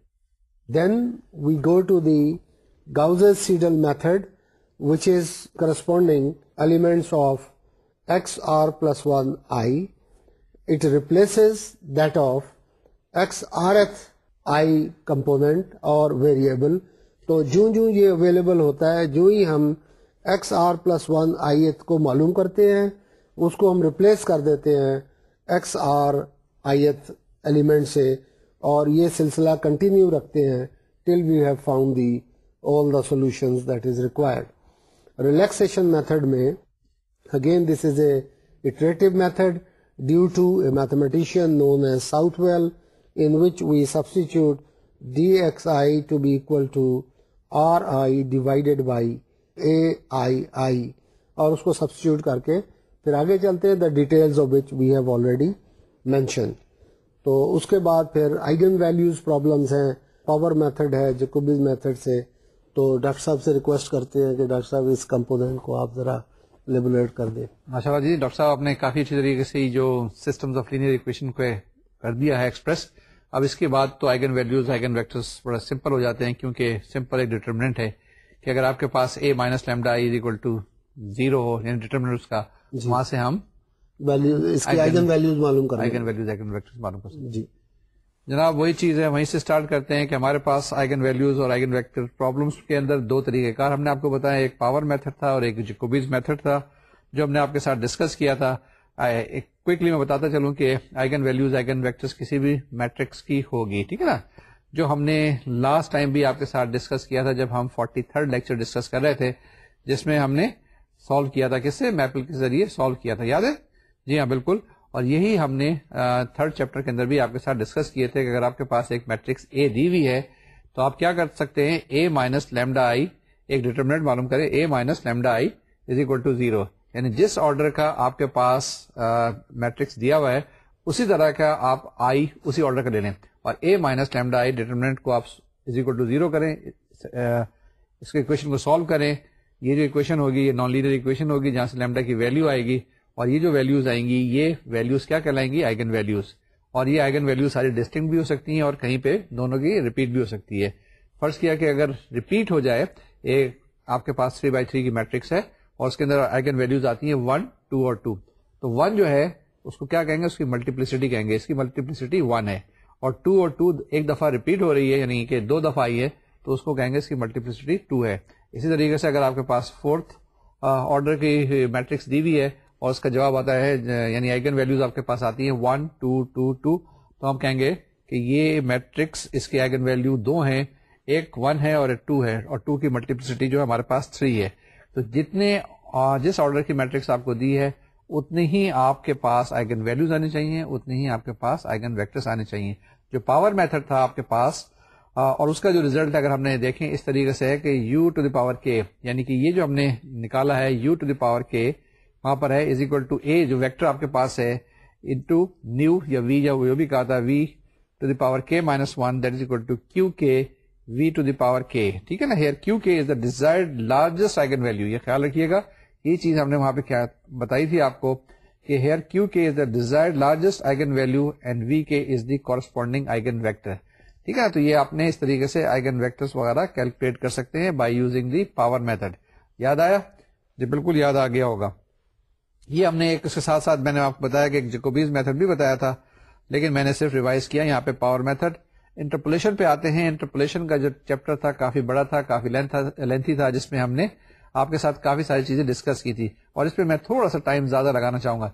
then we go to the Gauss's Seidel method which is corresponding elements of x r plus 1 i it replaces that of x r th i component or variable تو جوں جوں یہ available ہوتا ہے جو ہی ہم X R plus one I eight کو معلوم کرتے ہیں اس کو ہم ریپلیس کر دیتے ہیں ایکس آر آئی ایت ایلیمنٹ سے اور یہ سلسلہ کنٹینیو رکھتے ہیں till we have found the which we substitute method میں again this is A divided to A اور اس کو سبسٹیوٹ کر کے پھر آگے چلتے ہیں دا ڈیٹیل مینشن تو اس کے بعد آئی ویلیوز ویلوز ہیں پاور میتھڈ ہے جیکوبز میتھڈ سے تو ڈاکٹر صاحب سے ریکویسٹ کرتے ہیں کہ ڈاکٹر صاحب اس کمپوننٹ کو آپ ذرا لیبولیٹ کر دیں ماشاء اللہ جی ڈاکٹر صاحب آپ نے کافی اچھی طریقے سے جو سسٹمز آف لینئر ایکویشن کو کر دیا ہے ایکسپریس اب اس کے بعد تو آئگن ویلوز آئگن ویکٹرس بڑا سمپل ہو جاتے ہیں کیونکہ سمپل ایک ڈیٹرمنٹ ہے کہ اگر آپ کے پاس A minus lambda is equal to zero ہو یعنی ڈیٹرمنٹ کا جی. وہاں سے ہم ویلوز معلوم کر معلوم کر جی جناب وہی چیز ہے وہیں سے اسٹارٹ کرتے ہیں کہ ہمارے پاس آئگن ویلوز اور آئگن ویکٹر پرابلمس کے اندر دو طریقے کار ہم نے آپ کو بتایا ایک پاور میتھڈ تھا اور ایک جیکوبیز میتھڈ تھا جو ہم نے آپ کے ساتھ ڈسکس کیا تھا کوکلی میں بتاتا چلوں کہ آئگن ویلوز آئگن ویکٹر کسی بھی میٹرکس کی ہوگی ٹھیک ہے نا جو ہم نے لاسٹ ٹائم بھی آپ کے ساتھ ڈسکس کیا تھا جب ہم فورٹی تھرڈ لیکچر ڈسکس کر رہے تھے جس میں ہم نے سالو کیا تھا کس سے میپل کے ذریعے سالو کیا تھا یاد ہے جی ہاں بالکل اور یہی ہم نے تھرڈ چیپٹر کے اندر بھی آپ کے ساتھ ڈسکس کیے تھے کہ اگر آپ کے پاس ایک میٹرکس اے دی ہے تو آپ کیا کر سکتے ہیں اے مائنس لیمڈا آئی ایک ڈیٹرمنٹ معلوم کرے A minus lambda I is equal to zero یعنی جس آرڈر کا آپ کے پاس میٹرکس دیا ہوا ہے اسی طرح کا آپ آئی اسی آرڈر کا لے لیں اور A minus lambda I determinant کو آپ از اکول ٹو زیرو کریں اس کے اکویشن کو سالو کریں یہ جو اکویشن ہوگی یہ نان لیڈر ہوگی جہاں سے لیمڈا کی ویلو آئے گی اور یہ جو ویلوز آئیں گی یہ ویلوز کیا کہلائیں گی آئگن ویلوز اور یہ آئگن ویلوز ساری ڈسٹنکٹ بھی ہو سکتی ہیں اور کہیں پہ دونوں کی ریپیٹ بھی ہو سکتی ہے فرض کیا کہ اگر ریپیٹ ہو جائے یہ آپ کے پاس تھری بائی تھری کی میٹرکس ہے اور اس کے اندر آئگن ویلوز آتی ہیں ون ٹو اور ٹو تو ون جو ہے اس کو کیا کہیں گے اس کی ملٹیپلسٹی کہیں گے اس کی ملٹیپلسٹی ون ہے اور ٹو اور ٹو ایک دفعہ ریپیٹ ہو رہی ہے یعنی کہ دو دفعہ آئی ہے تو اس کو کہیں گے اس کی ملٹیپلسٹی ٹو ہے اسی طریقے سے اگر آپ کے پاس فورتھ آرڈر کی میٹرکس دی ہوئی ہے اور اس کا جواب آتا ہے یعنی آئگن ویلوز آپ کے پاس آتی ہیں ون ٹو ٹو ٹو تو ہم کہیں گے کہ یہ میٹرکس اس کے آئگن ویلو دو ہیں ایک ون ہے اور ایک ٹو ہے اور ٹو کی ملٹیپلسٹی جو ہے ہمارے پاس تھری ہے تو جتنے جس آرڈر کی میٹرکس آپ کو دی ہے اتنی ہی آپ کے پاس آئگن ویلوز آنے چاہیے اتنی ہی آپ کے پاس آئگن ویکٹرس آنے چاہیے جو پاور میتھڈ تھا آپ کے پاس اور اس کا جو ریزلٹ اگر ہم نے دیکھیں اس طریقے سے ہے کہ یو ٹو دی پاور کے یعنی کہ یہ جو ہم نے نکالا ہے یو ٹو دی پاور کے وہاں پر ہے از اکول ٹو اے جو ویکٹر آپ کے پاس ہے انٹو نیو یا وی وہ بھی کہا تھا v to the power k minus one that is equal to q k v to the power کے ٹھیک ہے نا here Q K is the desire eigen value یہ خیال رکھیے گا یہ چیز ہم نے وہاں پہ بتائی تھی آپ کو کہ here Q K is the desire largest eigen value and V K is the corresponding eigen vector ٹھیک ہے نا تو یہ آپ نے اس طریقے سے آئگن ویکٹر وغیرہ کیلکولیٹ کر سکتے ہیں by using the power method یاد آیا جی بالکل یاد آ گیا ہوگا یہ ہم نے ایک اس کے ساتھ ساتھ میں نے آپ کو بتایا کہ جیکوبیز میتھڈ بھی بتایا تھا لیکن میں نے صرف ریوائز کیا یہاں پہ پاور میتھڈ انٹرپولیشن پہ آتے ہیں انٹرپولیشن کا جو چیپٹر تھا کافی بڑا تھا کافی لینتھی تھا جس میں ہم نے آپ کے ساتھ کافی ساری چیزیں ڈسکس کی تھی اور اس پہ میں تھوڑا سا ٹائم زیادہ لگانا چاہوں گا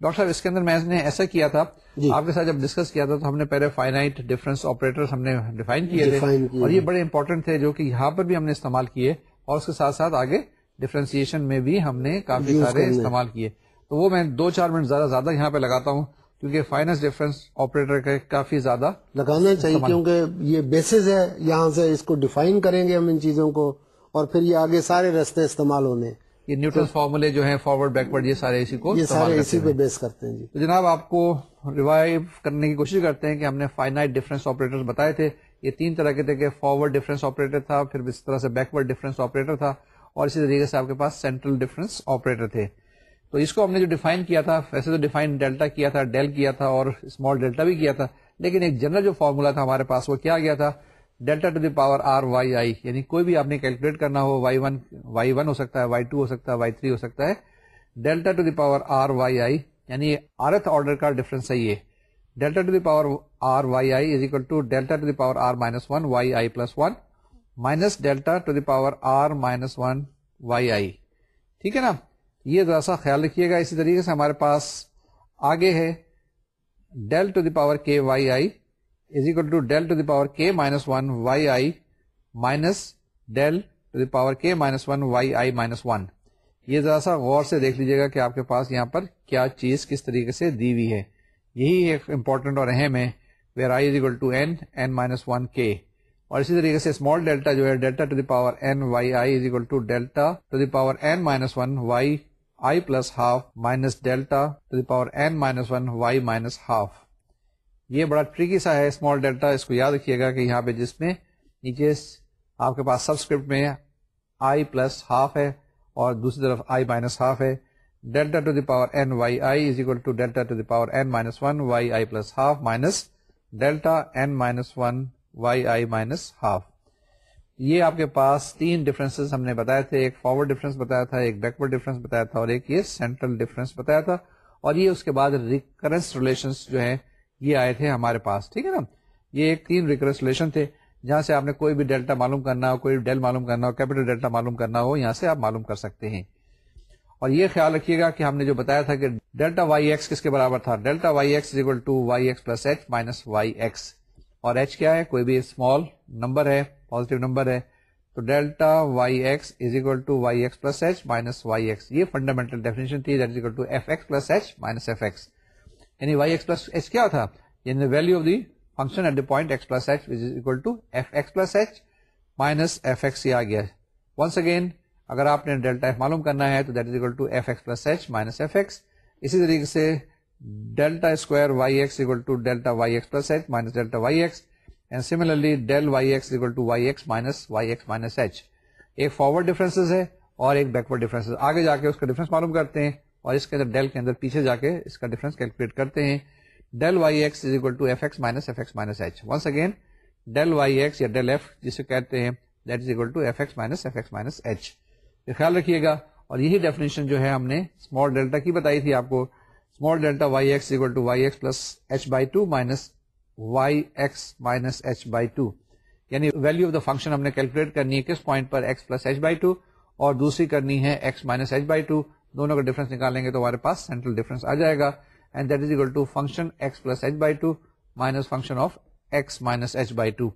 ڈاکٹر صاحب اس کے اندر میں نے ایسا کیا تھا جی۔ آپ کے ساتھ جب ڈسکس کیا تھا تو ہم نے پہلے فائنائٹ ڈفرنس آپریٹر ہم نے ڈیفائن کیے تھے اور یہ بڑے امپورٹنٹ تھے جو کہ یہاں پر بھی ہم نے استعمال کیے اور اس کے ساتھ ساتھ آگے ڈفرینسیشن میں بھی ہم نے کافی سارے استعمال کیے تو وہ میں دو چار منٹ زیادہ زیادہ یہاں پہ لگاتا ہوں کیونکہ فائنس ڈیفرنس آپریٹر کے کافی زیادہ لگانا چاہیے کیونکہ یہ بیسز ہے یہاں سے اس کو ڈیفائن کریں گے ہم ان چیزوں کو اور پھر یہ آگے سارے رستے استعمال ہونے یہ نیوٹرل فارمولے جو ہیں فارورڈ بیکورڈ یہ سارے اسی کو یہ سارے اسی پہ بیس کرتے ہیں جی۔ تو جناب آپ کو ریوائو کرنے کی کوشش کرتے ہیں کہ ہم نے ڈفرینس آپریٹر بتائے تھے یہ تین طرح کے تھے کہ فارورڈ ڈفرینس آپریٹر تھا پھر اس طرح سے بیکورڈ ڈفرینس آپریٹر تھا اور اسی طریقے سے آپ کے پاس سینٹرل ڈفرینس آپریٹر تھے تو اس کو ہم نے جو ڈیفائن کیا تھا ویسے تو ڈیفائن ڈیلٹا کیا تھا ڈیل کیا تھا اور اسمال ڈیلٹا بھی کیا تھا لیکن ایک جنرل جو فارمولا تھا ہمارے پاس وہ کیا گیا تھا delta to the power R Y I یعنی کوئی بھی آپ نے کیلکولیٹ کرنا ہو وائی ون وائی ون ہو سکتا ہے وائی ٹو ہو سکتا ہے وائی تھری ہو سکتا ہے delta to the power R Y I یعنی آرتھ آرڈر کا ڈفرینس ہے یہ delta to the power R Y I is equal to delta to the power R minus one Y I plus one minus delta to the power R minus one Y I ٹھیک ہے نا یہ ذرا سا خیال رکھیے گا اسی طریقے سے ہمارے پاس آگے ہے del to the power K Y I is equal to to del the power K minus one Y I minus del to the power K minus one Y I minus one یہ ذرا سا غور سے دیکھ لیجیے گا کہ آپ کے پاس یہاں پر کیا چیز کس طریقے سے دی ہوئی ہے یہی ایک امپورٹینٹ اور اہم ہے where I is equal to N N minus one K اور اسی طریقے سے اسمال ڈیلٹا جو ہے delta to the power N Y I is equal to delta to the power N minus one Y I plus half minus delta to the power N minus minus one Y half یہ بڑا tricky سا ہے small delta اس کو یاد رکھیے گا کہ یہاں پہ جس میں نیچے آپ کے پاس سبسکرپٹ میں آئی پلس ہاف ہے اور دوسری طرف آئی مائنس ہاف ہے delta to the power N N Y I is equal to to delta the power minus one Y I plus half minus delta N minus one Y I minus half یہ آپ کے پاس تین difference ہم نے بتایا تھے ایک forward difference بتایا تھا ایک بیکورڈ ڈفرینس بتایا تھا اور ایک یہ سینٹرل ڈفرینس بتایا تھا اور یہ اس کے بعد ریکرنس ریلیشنس جو ہیں یہ آئے تھے ہمارے پاس ٹھیک ہے نا یہ ایک تین ریکرنس ریلیشن تھے جہاں سے آپ نے کوئی بھی ڈیلٹا معلوم کرنا ہو کوئی ڈیل معلوم کرنا ہو کیپٹل ڈیلٹا معلوم کرنا ہو یہاں سے آپ معلوم کر سکتے ہیں اور یہ خیال رکھیے گا کہ ہم نے جو بتایا تھا کہ ڈیلٹا وائی ایکس کس کے برابر تھا delta Y X to to X plus H minus Y X اور ایچ کیا ہے کوئی بھی اسمال نمبر ہے پوزیٹو نمبر ہے تو delta Y X is equal to Y X plus H minus Y X یہ فنڈامنٹل ڈیفینیشن تھی that is equal to F X plus H minus F X یعنی وائی ایکس پلس ایچ کیا تھا یعنی value of the function at the point x plus h is equal to f x plus h minus f x یہ آ گیا once again اگر آپ نے ڈیلٹا ایف معلوم کرنا ہے تو that is equal to F X plus H minus F X اسی طریقے سے delta square to delta Y similarly forward ہے اور ایک آگے جا کے اس کا معلوم کرتے ہیں اور یہی ڈیفینیشن جو ہے ہم نے اسمال ڈیلٹا کی بتائی تھی آپ کو small delta Y X X to Y plus H by two minus Y X minus H by two یعنی ویلو آف دا فنکشن ہم نے کیلکولیٹ کرنی ہے کس point per X plus H by two اور دوسری کرنی ہے X minus H by two دونوں کا ڈفرنس نکالیں گے تو ہمارے پاس سینٹرل ڈفرنس آ جائے گا and that is equal to function X plus H by two minus function of X minus H by two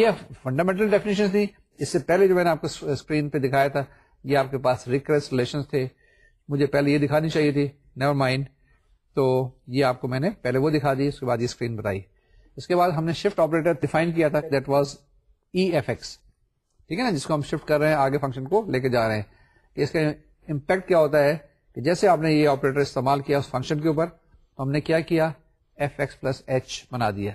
یہ فنڈامنٹل ڈیفینیشن تھی اس سے پہلے جو میں نے آپ کو اسکرین پہ دکھایا تھا یہ آپ کے پاس ریکسٹ ریلیشن تھے مجھے پہلے یہ دکھانی چاہیے تھی نیور مائنڈ تو یہ آپ کو میں نے پہلے وہ دکھا دی اس کے بعد یہ اسکرین بتائی اس کے بعد ہم نے شفٹ آپریٹر ڈیفائن کیا تھا that was E F X ٹھیک ہے نا جس کو ہم شفٹ کر رہے ہیں آگے فنکشن کو لے کے جا رہے ہیں کہ اس کا امپیکٹ کیا ہوتا ہے کہ جیسے آپ نے یہ آپریٹر استعمال کیا اس فنکشن کے اوپر تو ہم نے کیا کیا ایف ایکس پلس ایچ بنا دیا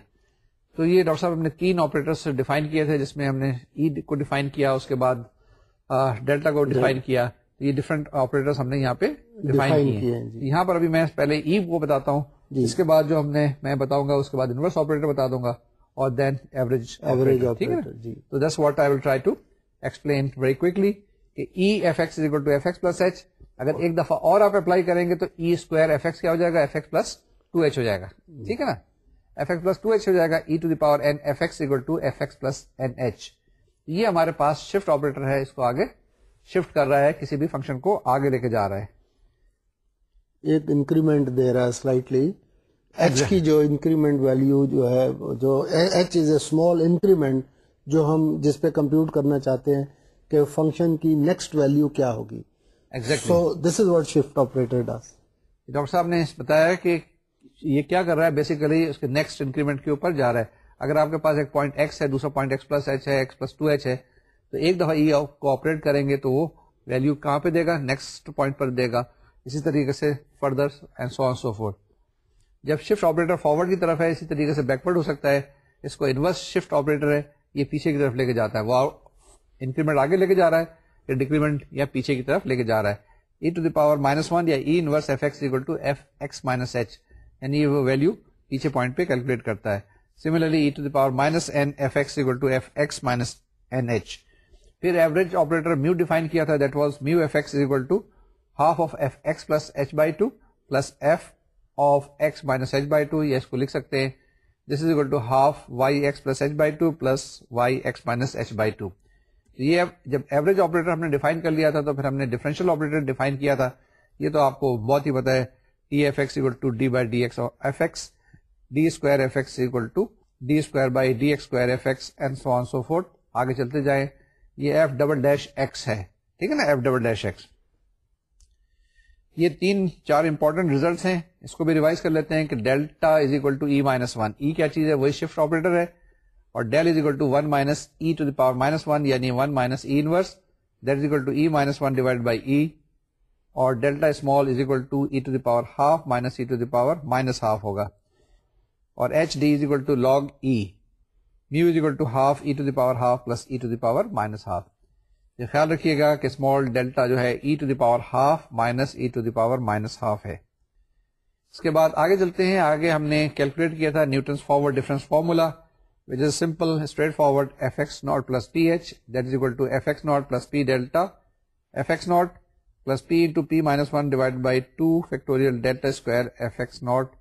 تو یہ ڈاکٹر صاحب ہم نے تین آپریٹر ڈیفائن کیے تھے جس میں ہم نے ای e کو ڈیفائن کیا اس کے بعد ڈیلٹا کو ڈیفائن کیا یہ ڈفرنٹ آپریٹر ہم نے یہاں پہ ڈیفائن کیے ہیں جی۔ یہاں پر ابھی میں پہلے ایو کو بتاتا ہوں جی۔ اس کے بعد جو ہم نے میں بتاؤں گا اس کے بعد انورس آپریٹر بتا دوں گا اور دین ایوریج ایوریج ٹھیک ہے جی۔ تو this what I will try to explain very quickly کہ E F X is equal to F X plus H اگر ایک دفعہ اور آپ اپلائی کریں گے تو ای اسکوائر ایف ایکس کیا ہو جائے گا F X plus two H ہو جائے گا ٹھیک ہے نا F X plus two H ہو جائے گا E to the power N F X equal to F X plus N H یہ ہمارے پاس شفٹ آپریٹر ہے اس کو آگے شفٹ کر رہا ہے کسی بھی فنکشن کو آگے لے کے جا رہا ہے ایک انکریمنٹ دے رہا ہے سلائٹلی ایچ کی جو انکریمنٹ ویلو جو ہے جو h is a small increment جو ہم جس پہ کمپیوٹ کرنا چاہتے ہیں کہ فنکشن کی نیکسٹ ویلو کیا ہوگی this is what shift operator doctor صاحب نے بتایا کہ یہ کیا کر رہا ہے بیسیکلی اس کے نیکسٹ انکریمنٹ کے اوپر جا رہا ہے اگر آپ کے پاس ایک پوائنٹ ایکس ہے دوسرا point X X plus plus H ہے ٹو ایچ ہے تو ایک دفعہ ای e ایپریٹ کریں گے تو وہ ویلو کہاں پہ دے گا نیکسٹ پوائنٹ پر دے گا اسی طریقے سے further and so so forth جب شفٹ آپریٹر فارورڈ کی طرف ہے اسی طریقے سے بیکورڈ ہو سکتا ہے اس کو انورس شفٹ آپریٹر ہے یہ پیچھے کی طرف لے کے جاتا ہے وہ انکریمنٹ آگے لے کے جا رہا ہے یا ڈیکریمنٹ یا پیچھے کی طرف لے کے جا رہا ہے E to the power minus one یا F X to F X minus H یعنی وہ ویلو پیچھے پوائنٹ پہ کیلکولیٹ کرتا ہے E to to the power minus minus N N F F X X H پھر ایوریج آپریٹر میو ڈیفائن کیا تھا that was mu F X equal to half of F X plus H by two plus F of X minus H by two یہ اس کو لکھ سکتے ہیں this is equal to half Y X plus H by two plus Y X minus H by two یہ جب average operator ہم نے ڈیفائن کر لیا تھا تو پھر ہم نے ڈیفرنشیل آپریٹر ڈیفائن کیا تھا یہ تو آپ کو بہت ہی پتا ہے E f x equal to d by d x f x D square f x equal to d square by d x square f x and so on so forth آگے چلتے جائیں یہ ایف ڈبل ڈیش ایکس ہے ٹھیک ہے نا F double dash x یہ تین چار امپورٹنٹ ریزلٹس ہیں اس کو بھی ریوائز کر لیتے ہیں کہ delta is equal to E minus one E کیا چیز ہے وہی شفٹ آپریٹر ہے اور del is equal to one minus E to the power minus one یعنی one one minus minus E E is equal to divide by اور delta small is equal to E to the power half minus E to the power minus half ہوگا اور h D is equal to log E mu is equal to half E to the power half plus E to the power minus half یہ خیال رکھیے گا کہ small delta جو ہے E to the power half minus E to the power minus half ہے اس کے بعد آگے چلتے ہیں آگے ہم نے کیلکولیٹ کیا تھا Newton's forward difference formula which is simple straightforward f x not plus p h that is equal to f x not plus p delta f x not plus p to p minus one divide by two factorial delta square f x not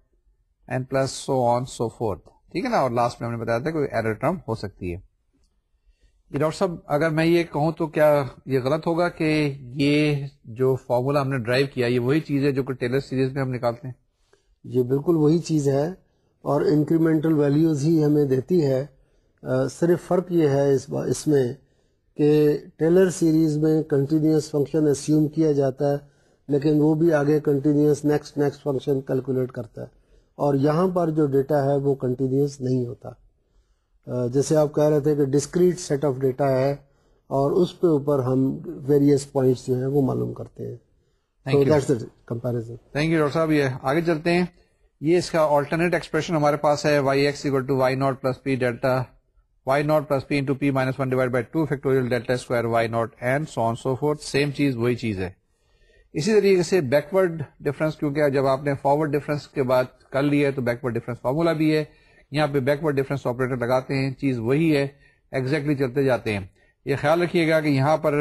and plus so on so forth ٹھیک ہے نا اور last میں ہم نے بتایا تھا error term ہو سکتی ہے یہ ڈاکٹر صاحب اگر میں یہ کہوں تو کیا یہ غلط ہوگا کہ یہ جو فارمولا ہم نے ڈرائیو کیا یہ وہی چیز ہے جو ٹیلر سیریز میں ہم نکالتے ہیں یہ بالکل وہی چیز ہے اور انکریمنٹل ویلیوز ہی ہمیں دیتی ہے صرف فرق یہ ہے اس اس میں کہ ٹیلر سیریز میں کنٹینیوس فنکشن کیا جاتا ہے لیکن وہ بھی آگے continuous next next function calculate کرتا ہے اور یہاں پر جو ڈیٹا ہے وہ کنٹینیوس نہیں ہوتا جیسے آپ کہہ رہے تھے کہ ڈسکریٹ سیٹ آف ڈیٹا ہے اور اس پہ اوپر ہم ویریس پوائنٹس جو ہیں وہ معلوم کرتے ہیں تھینک یو ڈاکٹر صاحب یہ آگے چلتے ہیں یہ اس کا آلٹرنیٹ ایکسپریشن ہمارے پاس ہے y x equal to y not plus p delta y not plus p into p minus one divide by two factorial delta square y not and so so forth same چیز وہی چیز ہے اسی طریقے سے بیکورڈ ڈفرنس کیونکہ جب آپ نے فارورڈ ڈفرنس کے بعد کر لی ہے تو بیکورڈ ڈفرنس فارمولا بھی ہے یہاں پہ بیکورڈ ڈفرنس آپریٹر لگاتے ہیں چیز وہی ہے ایگزیکٹلی exactly چلتے جاتے ہیں یہ خیال رکھیے گا کہ یہاں پر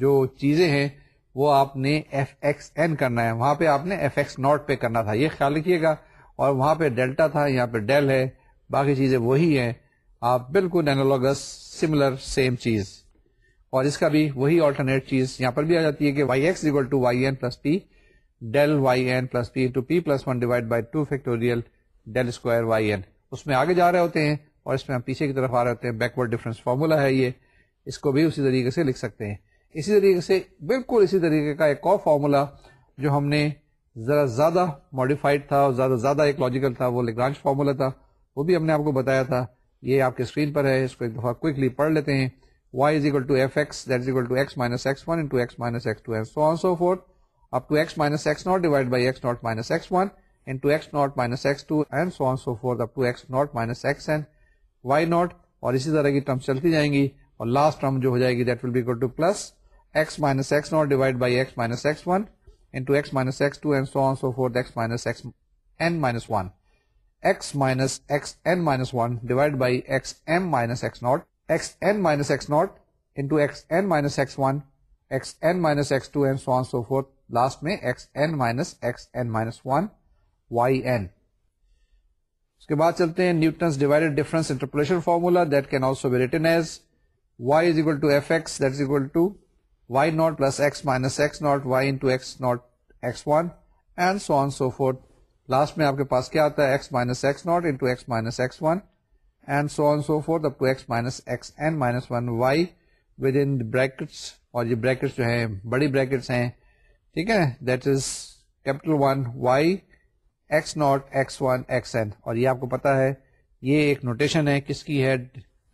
جو چیزیں ہیں وہ آپ نے ایف ایکس این کرنا ہے وہاں پہ آپ نے ایف ایکس ناٹ پہ کرنا تھا یہ خیال رکھیے گا اور وہاں پہ ڈیلٹا تھا یہاں پہ ڈیل ہے باقی چیزیں وہی ہیں آپ بالکل اینالوگس سملر سیم چیز اور اس کا بھی وہی آلٹرنیٹ چیز یہاں پر بھی آ جاتی ہے کہ y y y y x two two n n n plus plus plus p p p del del one divide by factorial square اس میں آگے جا رہے ہوتے ہیں اور اس میں ہم پیچھے کی طرف آ رہے ہوتے ہیں بیکورڈ ڈفرینس فارمولا ہے یہ اس کو بھی اسی طریقے سے لکھ سکتے ہیں اسی طریقے سے بالکل اسی طریقے کا ایک اور فارمولا جو ہم نے ذرا زیادہ ماڈیفائڈ تھا اور زیادہ زیادہ ایک لاجیکل تھا وہ لگرانچ فارمولا تھا وہ بھی ہم نے آپ کو بتایا تھا یہ آپ کے اسکرین پر ہے اس کو ایک دفعہ کوئکلی پڑھ لیتے ہیں y is equal to fx that is equal to x minus x1 into x minus x2 and so on and so forth up to x minus x0 divided by x0 minus x1 into x0 minus x2 and so on and so forth up to x0 minus xn y0 اور اسی طرح کی term چلتی جائیں گی اور last term جو ہو جائے گی that will be go to plus x minus x not divide by x minus x one into x minus x two and so on so forth x minus x n minus one x minus x n minus one divide by x m minus x not کے بعد چلتے ہیں Newton's divided difference formula written as y's to f is equal to y not plus minus y's and so forth last میں آپ کے پاس کیا آتا ہے and so so on forth x x minus minus n one y with in brackets اور یہ brackets جو ہیں بڑی بریکٹس ہیں ٹھیک ہے that is capital one y x not x one x n اور یہ آپ کو پتا ہے یہ ایک نوٹیشن ہے کس کی ہے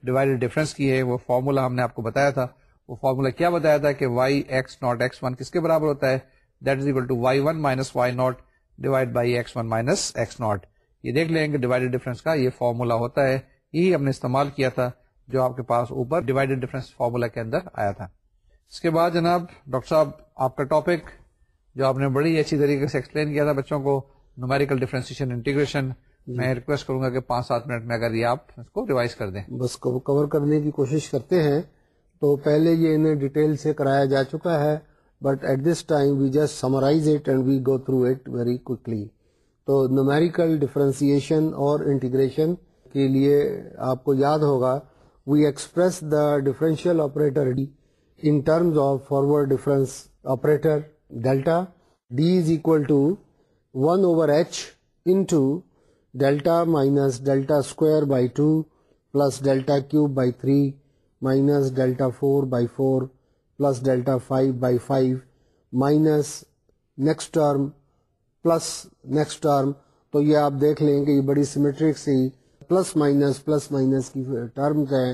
ڈیوائڈیڈ ڈفرینس کی ہے وہ فارمولا ہم نے آپ کو بتایا تھا وہ فارمولا کیا بتایا تھا کہ y x not x one کس کے برابر ہوتا ہے that is equal to y one minus y not divide by x one minus x not یہ دیکھ لیں گے ڈیوائڈیڈ ڈفرینس کا یہ فارمولا ہوتا ہے یہی ہم نے استعمال کیا تھا جو آپ کے پاس اوپر ڈیوائڈ ڈیفرنس فارمولا کے اندر آیا تھا اس کے بعد جناب ڈاکٹر صاحب آپ کا ٹاپک جو آپ نے بڑی اچھی طریقے سے ایکسپلین کیا تھا بچوں کو نومیریکل انٹیگریشن میں ریکویسٹ کروں گا کہ پانچ سات منٹ میں اگر یہ آپ کو ریوائز کر دیں بس کو کور کرنے کی کوشش کرتے ہیں تو پہلے یہ انہیں ڈیٹیل سے کرایا جا چکا ہے but at this time we just summarize it it and we go through very numerical differentiation اور انٹیگریشن کے لیے آپ کو یاد ہوگا we express the differential delta D is equal to one over into delta minus delta square by two plus delta cube by three minus delta four by four plus delta five by five minus next term plus next term تو یہ آپ دیکھ لیں کہ یہ بڑی symmetric سی plus minus plus minus کی ٹرمز ہے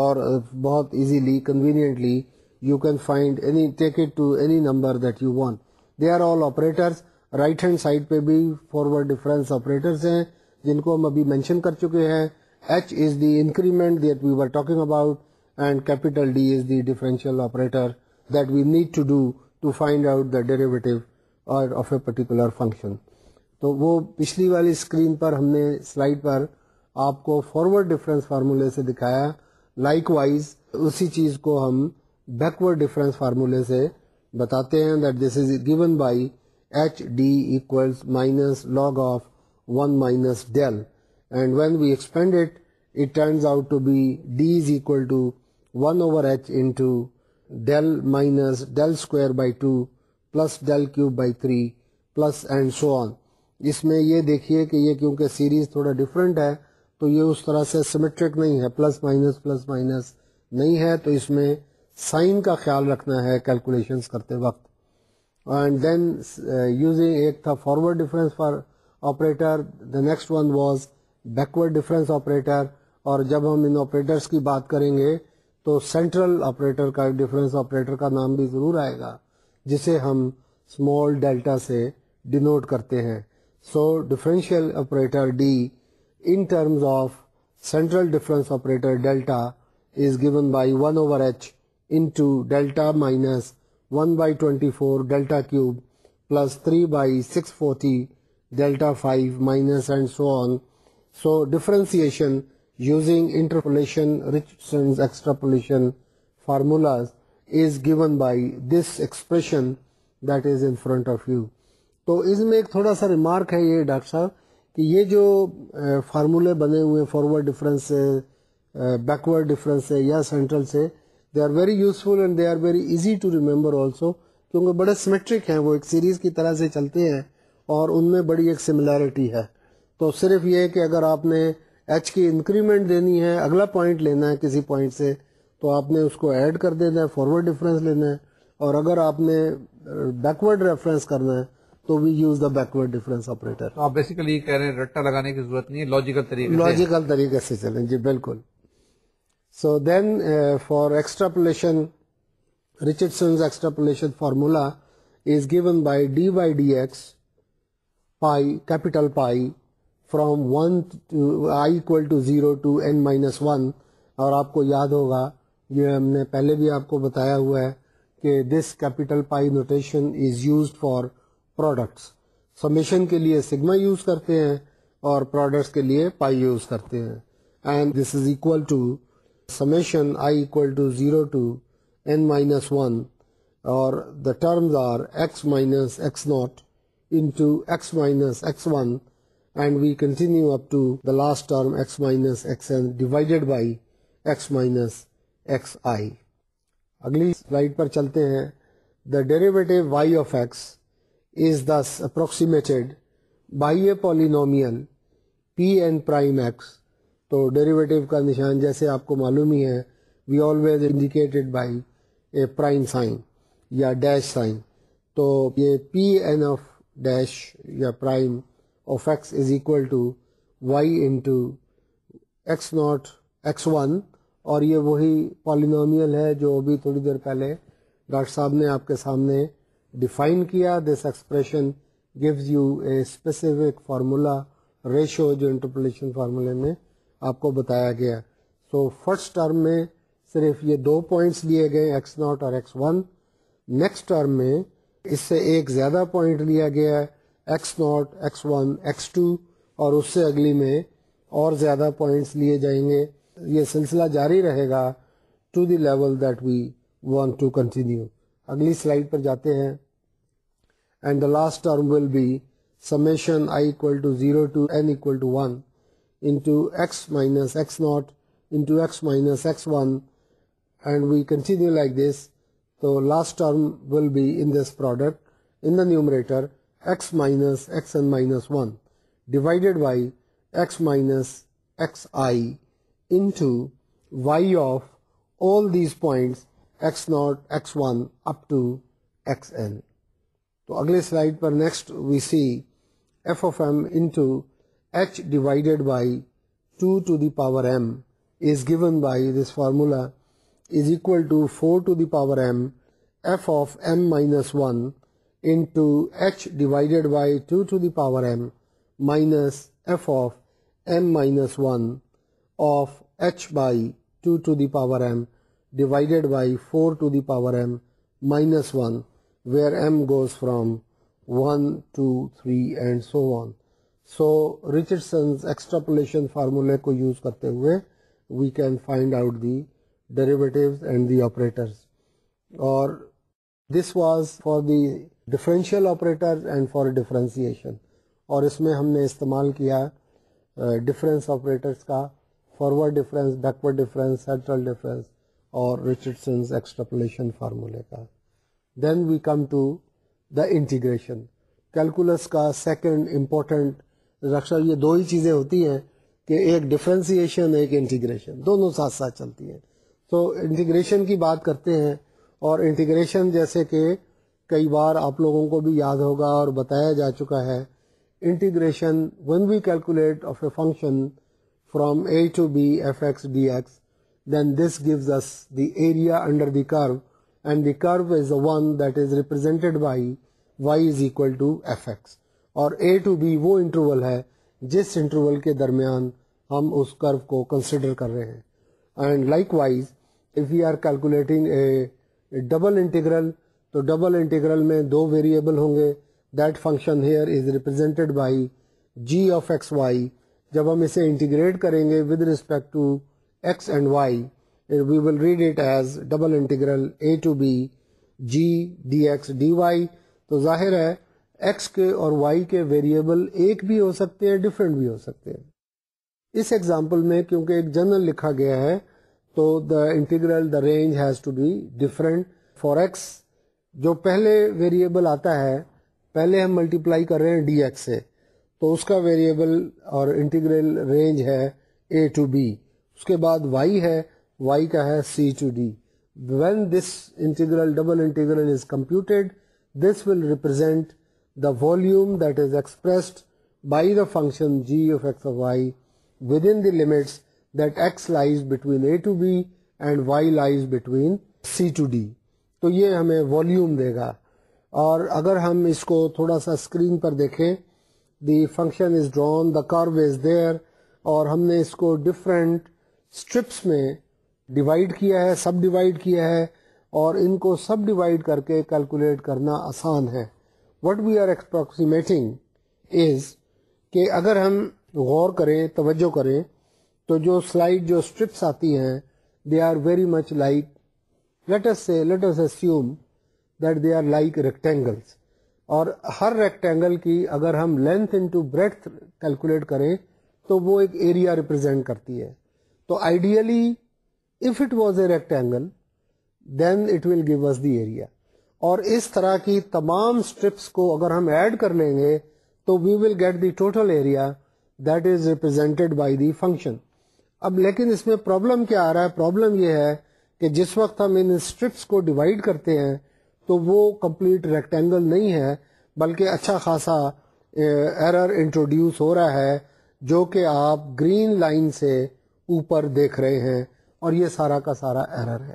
اور بہت easily conveniently you can find any take it to any number that you want they are all operators right hand side پہ بھی فارورڈ ڈفرینس آپریٹرس ہیں جن کو ہم ابھی مینشن کر چکے ہیں h is the increment that we are talking about and capital D is the differential operator that we need to do to find out the derivative of a particular function تو وہ پچھلی والی screen پر ہم نے slide پر آپ کو forward difference فارمولے سے دکھایا لائک وائز اسی چیز کو ہم بیکورڈ ڈفرینس فارمولے سے بتاتے ہیں that this is given by h D equals minus log of one minus del and when we expand it it turns out to be D is equal to one over h into del minus del square by two plus del cube by three plus and so on اس میں یہ دیکھیے کہ یہ کیونکہ series تھوڑا different ہے تو یہ اس طرح سے سیمیٹرک نہیں ہے پلس مائنس پلس مائنس نہیں ہے تو اس میں سائن کا خیال رکھنا ہے کیلکولیشنس کرتے وقت اینڈ دین یوزنگ ایک تھا forward difference for operator the next one was backward difference operator اور جب ہم ان آپریٹرس کی بات کریں گے تو سینٹرل آپریٹر کا ڈفرینس آپریٹر کا نام بھی ضرور آئے گا جسے ہم اسمال ڈیلٹا سے ڈینوٹ کرتے ہیں so differential operator D five minus and so on so differentiation using Richardson's extrapolation formulas is given by this expression that is in front of you تو اس میں ایک تھوڑا سا ریمارک ہے یہ ڈاکٹر صاحب کہ یہ جو فارمولے بنے ہوئے ہیں فارورڈ ڈفرینس سے بیکورڈ ڈفرینس سے یا سینٹرل سے they are very useful and they are very easy to remember also کیونکہ بڑے سمیٹرک ہیں وہ ایک سیریز کی طرح سے چلتے ہیں اور ان میں بڑی ایک سملیرٹی ہے تو صرف یہ کہ اگر آپ نے ایچ کی انکریمنٹ دینی ہے اگلا پوائنٹ لینا ہے کسی پوائنٹ سے تو آپ نے اس کو ایڈ کر دینا ہے فارورڈ ڈفرینس لینا ہے اور اگر آپ نے بیکورڈ ریفرنس کرنا ہے تو we use the backward difference operator آپ بیسیکلی یہ کہہ رہے ہیں رٹا لگانے کی ضرورت نہیں ہے لاجیکل طریقے لاجیکل طریقے سے چلیں جی بالکل so then for extrapolation Richardson's extrapolation formula is given by D by D x pi capital pi from one i equal to zero to n minus one اور آپ کو یاد ہوگا یہ ہم نے پہلے بھی آپ کو بتایا ہوا ہے کہ this capital pi notation is used for products summation کے لیے سگما یوز کرتے ہیں اور پروڈکٹس کے لیے پائی یوز کرتے ہیں and this is equal to summation i equal to zero to n minus one اور the terms are x minus x not into x minus x one and we continue up to the last term x minus x n divided by x minus x i اگلی slide پر چلتے ہیں the derivative y of x p n prime x تو derivative کا نشان جیسے آپ کو معلوم ہی ہے we always indicated by a prime sign یا ڈیش سائن تو یہ پی این آف ڈیش یا prime of x is equal to y x not x one اور یہ وہی پالینومیل ہے جو ابھی تھوڑی دیر پہلے ڈاکٹر صاحب نے آپ کے سامنے ڈیفائن کیا this expression gives you a specific formula ratio جو انٹرپولیشن فارمولے میں آپ کو بتایا گیا سو فرسٹ ٹرم میں صرف یہ دو پوائنٹس لیے گئے ایکس ناٹ اور ایکس ون نیکسٹ ٹرم میں اس سے ایک زیادہ پوائنٹ لیا گیا x not x one x two اور اس سے اگلی میں اور زیادہ پوائنٹس لیے جائیں گے یہ سلسلہ جاری رہے گا to the level that we want to continue اگلی سلائیڈ پر جاتے ہیں last term will be summation تو اگلے slide per next we see f of m into h divided by two to the power m is given by this formula is equal to two four the power m m f of minus one into h divided by two to the power m m minus minus f of of one h by two to the power m divided by four to the power m minus one where m goes from one two three and so on so Richardson's extrapolation فارمولے کو use کرتے ہوئے we can find out the dairy and the operators اور this was for the differential operator and for differentiation اور اس میں ہم نے استعمال کیا ڈفرینس آپریٹرس کا forward difference backward difference central difference اور رچڈنس ایکسٹراپولیشن فارمولے کا then we come to the integration calculus کا سیکنڈ امپورٹنٹ رکشا یہ دو ہی چیزیں ہوتی ہیں کہ ایک ڈفرینسیشن ایک انٹیگریشن دونوں ساتھ ساتھ چلتی ہیں تو انٹیگریشن کی بات کرتے ہیں اور انٹیگریشن جیسے کہ کئی بار آپ لوگوں کو بھی یاد ہوگا اور بتایا جا چکا ہے integration when we calculate of a function from A to B F X D X then this gives us the area under the curve and the curve is A one that is representing Y is equal اور اے to B وہ interval ہے جس interval کے درمیان ہم اس کرو کو consider کر رہے ہیں and likewise if you are calculating a double integral تو ڈبل انٹیگرل میں دو ویریبل ہوں گے that function here is represented by g of x y جب ہم اسے انٹیگریٹ کریں گے with respect to x and y we will read it as double integral a to b g d x d y تو ظاہر ہے x کے اور وائی کے ویریبل ایک بھی ہو سکتے ہیں ڈفرینٹ بھی ہو سکتے ہیں اس ایگزامپل میں کیونکہ ایک جنرل لکھا گیا ہے تو the integral the range has to be different for x جو پہلے ویریبل آتا ہے پہلے ہم ملٹیپلائی کر رہے ہیں ڈی ایکس سے تو اس کا ویریبل اور انٹیگرل رینج ہے اے ٹو بی اس کے بعد وائی ہے وائی کا ہے c to d then this integral double function a to b and y lies between c to d تو یہ ہمیں ولیوم دے گا اور اگر ہم اس کو تھوڑا سا اسکرین پر دیکھیں دی فنکشن از ڈرون دا کر از دیئر اور ہم نے اس کو ڈفرینٹ اسٹرپس میں ڈیوائڈ کیا ہے سب ڈیوائڈ کیا ہے اور ان کو سب ڈیوائڈ کر کے کیلکولیٹ کرنا آسان ہے وٹ وی آر ایکسپروکسیمیٹنگ از کہ اگر ہم غور کریں توجہ کریں تو جو سلائڈ جو اسٹرپس آتی ہیں they are very much like let's say let's that they are like rectangles اور ہر ریکٹینگل کی اگر ہم لینتھ انٹو بریتھ کیلکولیٹ کریں تو وہ ایک ایریا ریپرزینٹ کرتی ہے تو ideally rectangle then it will give us the area اور اس طرح کی تمام اسٹرپس کو اگر ہم ایڈ کر لیں گے تو we will get the total area that is represented by the function اب لیکن اس میں پرابلم کیا آ رہا ہے پرابلم یہ ہے کہ جس وقت ہم ان اسٹرپس کو ڈیوائڈ کرتے ہیں تو وہ کمپلیٹ ریکٹینگل نہیں ہے بلکہ اچھا خاصا ایرر انٹروڈیوس ہو رہا ہے جو کہ آپ گرین لائن سے اوپر دیکھ رہے ہیں اور یہ سارا کا سارا ایرر ہے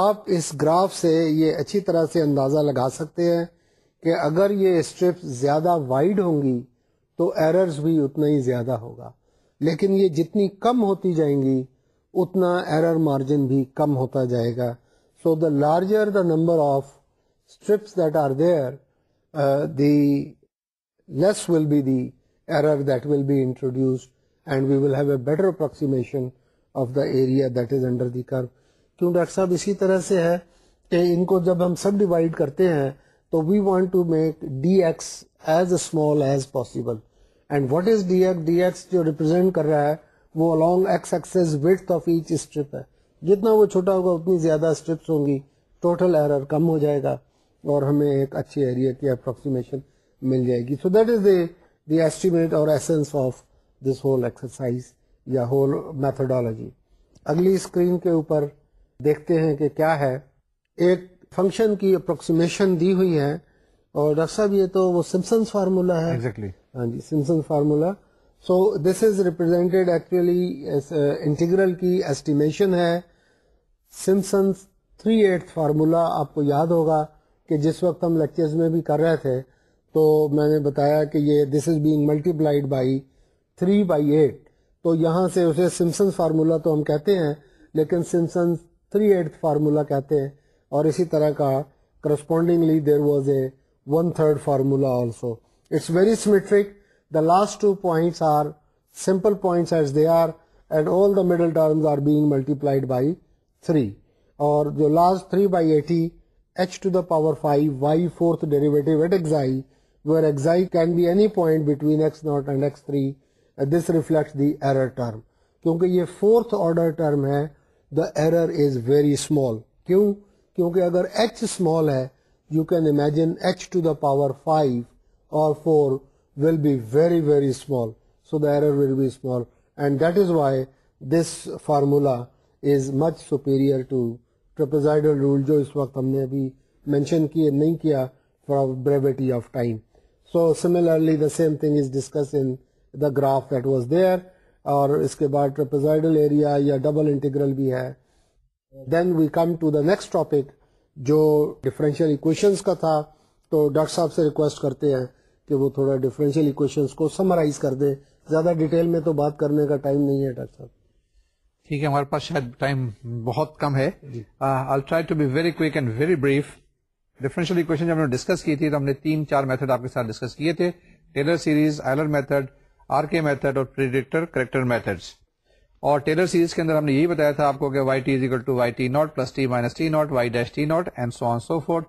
آپ اس گراف سے یہ اچھی طرح سے اندازہ لگا سکتے ہیں کہ اگر یہ اسٹرپ زیادہ وائڈ ہوں گی تو ایررز بھی اتنا ہی زیادہ ہوگا لیکن یہ جتنی کم ہوتی جائیں گی اتنا ایرر مارجن بھی کم ہوتا جائے گا so the larger the number of strips that are there the less will be the error that will be introduced and we will have a better approximation of the area that is under the curve کیوں doctor صاحب اسی طرح سے ہے کہ ان کو جب ہم سب ڈیوائڈ کرتے ہیں تو we want to make d d d x x x as as small possible and what is جو ریپرزینٹ کر رہا ہے وہ along x axis of each strip ہے جتنا وہ چھوٹا ہوگا اتنی زیادہ اسٹرپس ہوں گی ٹوٹل ایرر کم ہو جائے گا اور ہمیں ایک اچھی ایریا کی اپروکسیمیشن مل جائے گی so that is the estimate اور essence of this whole exercise یا ہول میتھڈالوجی اگلی اسکرین کے اوپر دیکھتے ہیں کہ کیا ہے ایک فنکشن کی اپروکسیمیشن دی ہوئی ہے اور ڈاکٹر صاحب یہ تو وہ سمسنس فارمولا ہے ہاں جی formula so this is represented actually integral کی ایسٹیمیشن ہے سمسنس تھری ایٹ فارمولا آپ کو یاد ہوگا کہ جس وقت ہم لیکچرز میں بھی کر رہے تھے تو میں نے بتایا کہ یہ this is being multiplied by three by eight تو یہاں سے اسے سمسنس فارمولا تو ہم کہتے ہیں لیکن سمسن تھری ایٹ فارمولا کہتے ہیں اور اسی طرح کا correspondingly there was a one third formula also it's very symmetric the last two points are simple points as they are and all the middle terms are being multiplied by three اور جو last three by eighty h to the power five y fourth derivative at xi where xi can be any point between x not and x three this reflect the error term کیونکہ یہ fourth order term ہے the error is very small کیوں کیونکہ اگر h small ہے you can imagine h to the power five اور will be very very small so the error will be small and that is why this formula is much superior to trapezoidal rule جو اس وقت ہم نے ابھی mention کیے نہیں کیا for brevity of time so similarly the same thing is discuss in the graph that was there اور اس کے بعد ٹرپزائڈل ایریا یا ڈبل انٹیگرل بھی ہے then we come to the next topic جو ڈفرینشیل اکویشنس کا تھا تو ڈاکٹر صاحب سے ریکویسٹ کرتے ہیں کہ وہ تھوڑا ڈفرینشیل اکویشنس کو سمرائز کر دیں زیادہ ڈیٹیل میں تو بات کرنے کا ٹائم نہیں ہے ڈاکٹر صاحب ٹھیک ہے ہمارے پاس شاید ٹائم بہت کم ہے I try to be very quick and very brief differential equation جب ہم نے ڈسکس کی تھی تو ہم نے تین چار میتھڈ آپ کے ساتھ ڈسکس کیے تھے Taylor series Euler method R K method اور پریڈکٹر کریکٹر اور ٹیلر سیریز کے اندر ہم نے یہ بتایا تھا آپ کو کہ y y y t t t t t is to not not not plus minus dash and so so on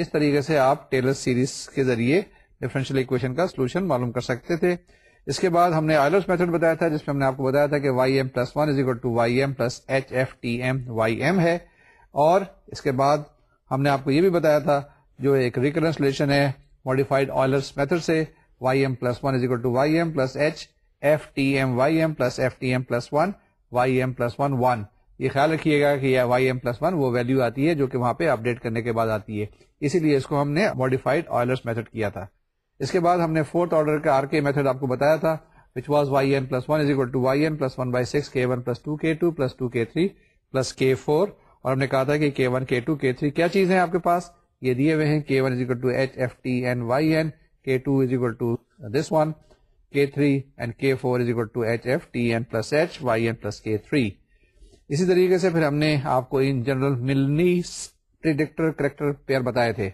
اس طریقے سے آپ ٹیلر سیریز کے ذریعے ڈیفرنشیل اکویشن کا سولوشن معلوم کر سکتے تھے اس کے بعد ہم نے آئلرس میتھڈ بتایا تھا جس میں ہم نے آپ کو بتایا تھا کہ y m plus one is equal to y m plus h f t m y m ہے اور اس کے بعد ہم نے آپ کو یہ بھی بتایا تھا جو ایک ریکرنسلیشن ہے ماڈیفائڈ آئلرس میتھڈ سے plus one m plus h f t m y plus one y m plus one one یہ خیال رکھیے گا کہ یہ وائی ایم پلس ون وہ ویلو آتی ہے جو کہ وہاں پہ اپڈیٹ کرنے کے بعد آتی ہے اسی لیے اس کو ہم نے ماڈیفائڈ آئلرس میتھڈ کیا تھا اس کے بعد ہم نے فورتھ آرڈر کا آر کے میتھڈ آپ کو بتایا تھا which was y m plus one is equal to y plus one by six k one plus two k two plus two k three plus k four اور ہم نے کہا تھا کہ کے ون کے ٹو کے تھری کیا چیزیں آپ کے پاس یہ دیے ہوئے ہیں k one is equal to h f t n n y K2 is equal to this one, K3 and K4 is equal to H, F, T, N plus H, Y, N plus K3. اسی طریقے سے پھر ہم نے آپ کو in general Milne predictor corrector pair بتائے تھے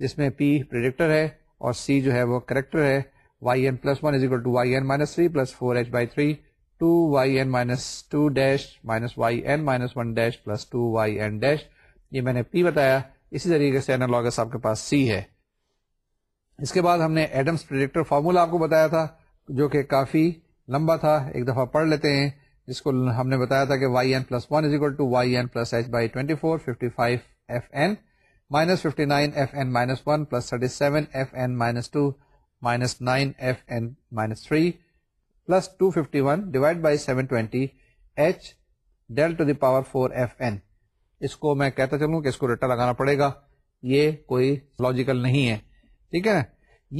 جس میں پی پریڈکٹر ہے اور سی جو ہے وہ کریکٹر ہے y n plus one is equal to y n minus three plus four h by three two y n minus two dash minus y n minus one dash plus two y n dash یہ میں نے پی بتایا اسی طریقے سے آپ کے پاس سی ہے اس کے بعد ہم نے ایڈمس پر فارمولا آپ کو بتایا تھا جو کہ کافی لمبا تھا ایک دفعہ پڑھ لیتے ہیں جس کو ہم نے بتایا تھا کہ y n plus h by twenty four fifty five f n minus fifty nines one plus thirty sevens two minus nine f n minus three plus two fifty one divide by seven twenty h del power four f s کو میں کہتا چلوں کہ اس کو ریٹر لگانا پڑے گا یہ کوئی لاجیکل نہیں ہے ٹھیک ہے نا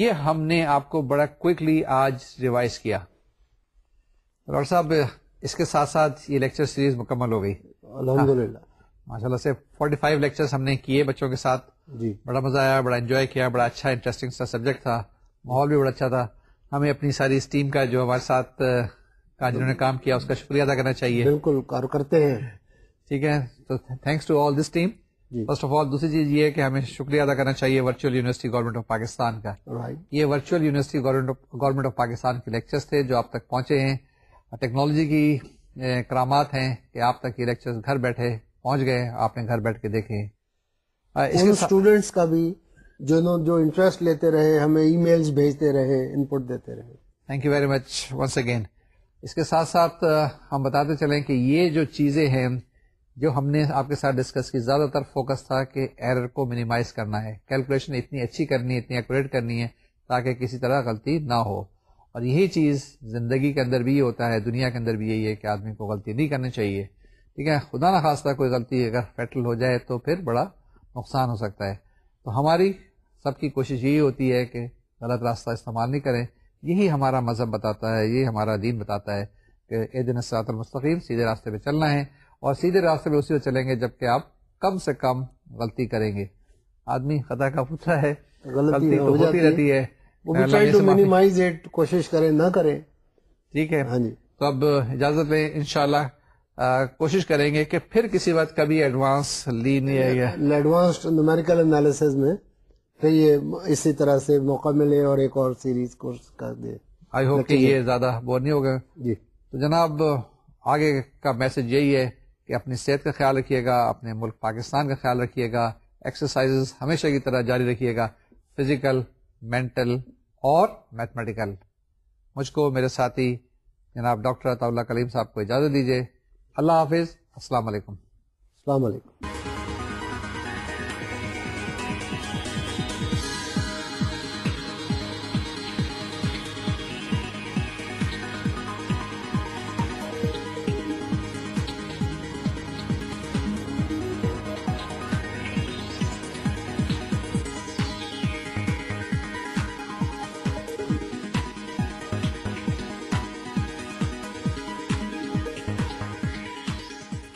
یہ ہم نے آپ کو بڑا کوکلی آج ریوائز کیا ڈاکٹر صاحب اس کے ساتھ ساتھ یہ لیکچر سیریز مکمل ہو گئی الحمد للہ ہاں۔ ماشاء اللہ سے فورٹی فائیو لیکچر ہم نے کیے بچوں کے ساتھ جی بڑا مزہ آیا بڑا انجوائے کیا بڑا اچھا انٹرسٹنگ سا سبجیکٹ تھا ماحول بھی بڑا اچھا تھا ہمیں اپنی ساری اس ٹیم کا جو ہمارے ساتھ جنہوں نے کام کیا اس کا شکریہ ادا کرنا چاہیے بالکل کرتے ہیں ٹھیک ہے تو thanks to all this team first of all دوسری چیز یہ کہ ہمیں شکریہ ادا کرنا چاہیے virtual university government of Pakistan کا یہ virtual university government of Pakistan کے لیکچرز تھے جو آپ تک پہنچے ہیں ٹیکنالوجی کی کرامات ہیں کہ آپ تک یہ لیکچرز گھر بیٹھے پہنچ گئے آپ نے گھر بیٹھ کے دیکھے اسٹوڈینٹس کا بھی جو جو انٹرسٹ لیتے رہے ہمیں ای میلز بھیجتے رہے ان پٹ دیتے رہے thank you very much once again اس کے ساتھ ساتھ ہم بتاتے چلیں کہ یہ جو چیزیں ہیں جو ہم نے آپ کے ساتھ ڈسکس کی زیادہ تر فوکس تھا کہ ایرر کو منیمائز کرنا ہے کیلکولیشن اتنی اچھی کرنی ہے اتنی ایکوریٹ کرنی ہے تاکہ کسی طرح غلطی نہ ہو اور یہی چیز زندگی کے اندر بھی ہوتا ہے دنیا کے اندر بھی یہی ہے کہ آدمی کو غلطی نہیں کرنی چاہیے ٹھیک ہے خدا نخواستہ کوئی غلطی اگر فیٹل ہو جائے تو پھر بڑا نقصان ہو سکتا ہے تو ہماری سب کی کوشش یہی ہوتی ہے کہ غلط راستہ استعمال نہیں کریں یہی ہمارا مذہب بتاتا ہے یہی ہمارا دین بتاتا ہے کہ اے دن السرات المستقیم سیدھے راستے پہ چلنا ہے اور سیدھے راستے میں اسی کو چلیں گے جبکہ آپ کم سے کم غلطی کریں گے آدمی خطا کا ہوتی رہتی ہے نہ کریں ٹھیک ہے ہاں جی تو اب اجازت میں ان شاء اللہ کوشش کریں گے کہ پھر کسی بات کبھی ایڈوانس لیے گا ایڈوانس نیومیریکل میں یہ اسی طرح سے موقع ملے اور ایک اور سیریز کورس کر دے آئی ہوپ کہ یہ زیادہ بور نہیں ہوگا جی تو جناب آگے کا میسج یہی ہے کہ اپنی صحت کا خیال رکھیے گا اپنے ملک پاکستان کا خیال رکھیے گا ایکسرسائز ہمیشہ کی طرح جاری رکھیے گا فزیکل مینٹل اور میتھمیٹیکل مجھ کو میرے ساتھی جناب ڈاکٹر اللہ کلیم صاحب کو اجازت دیجیے اللہ حافظ السلام علیکم السلام علیکم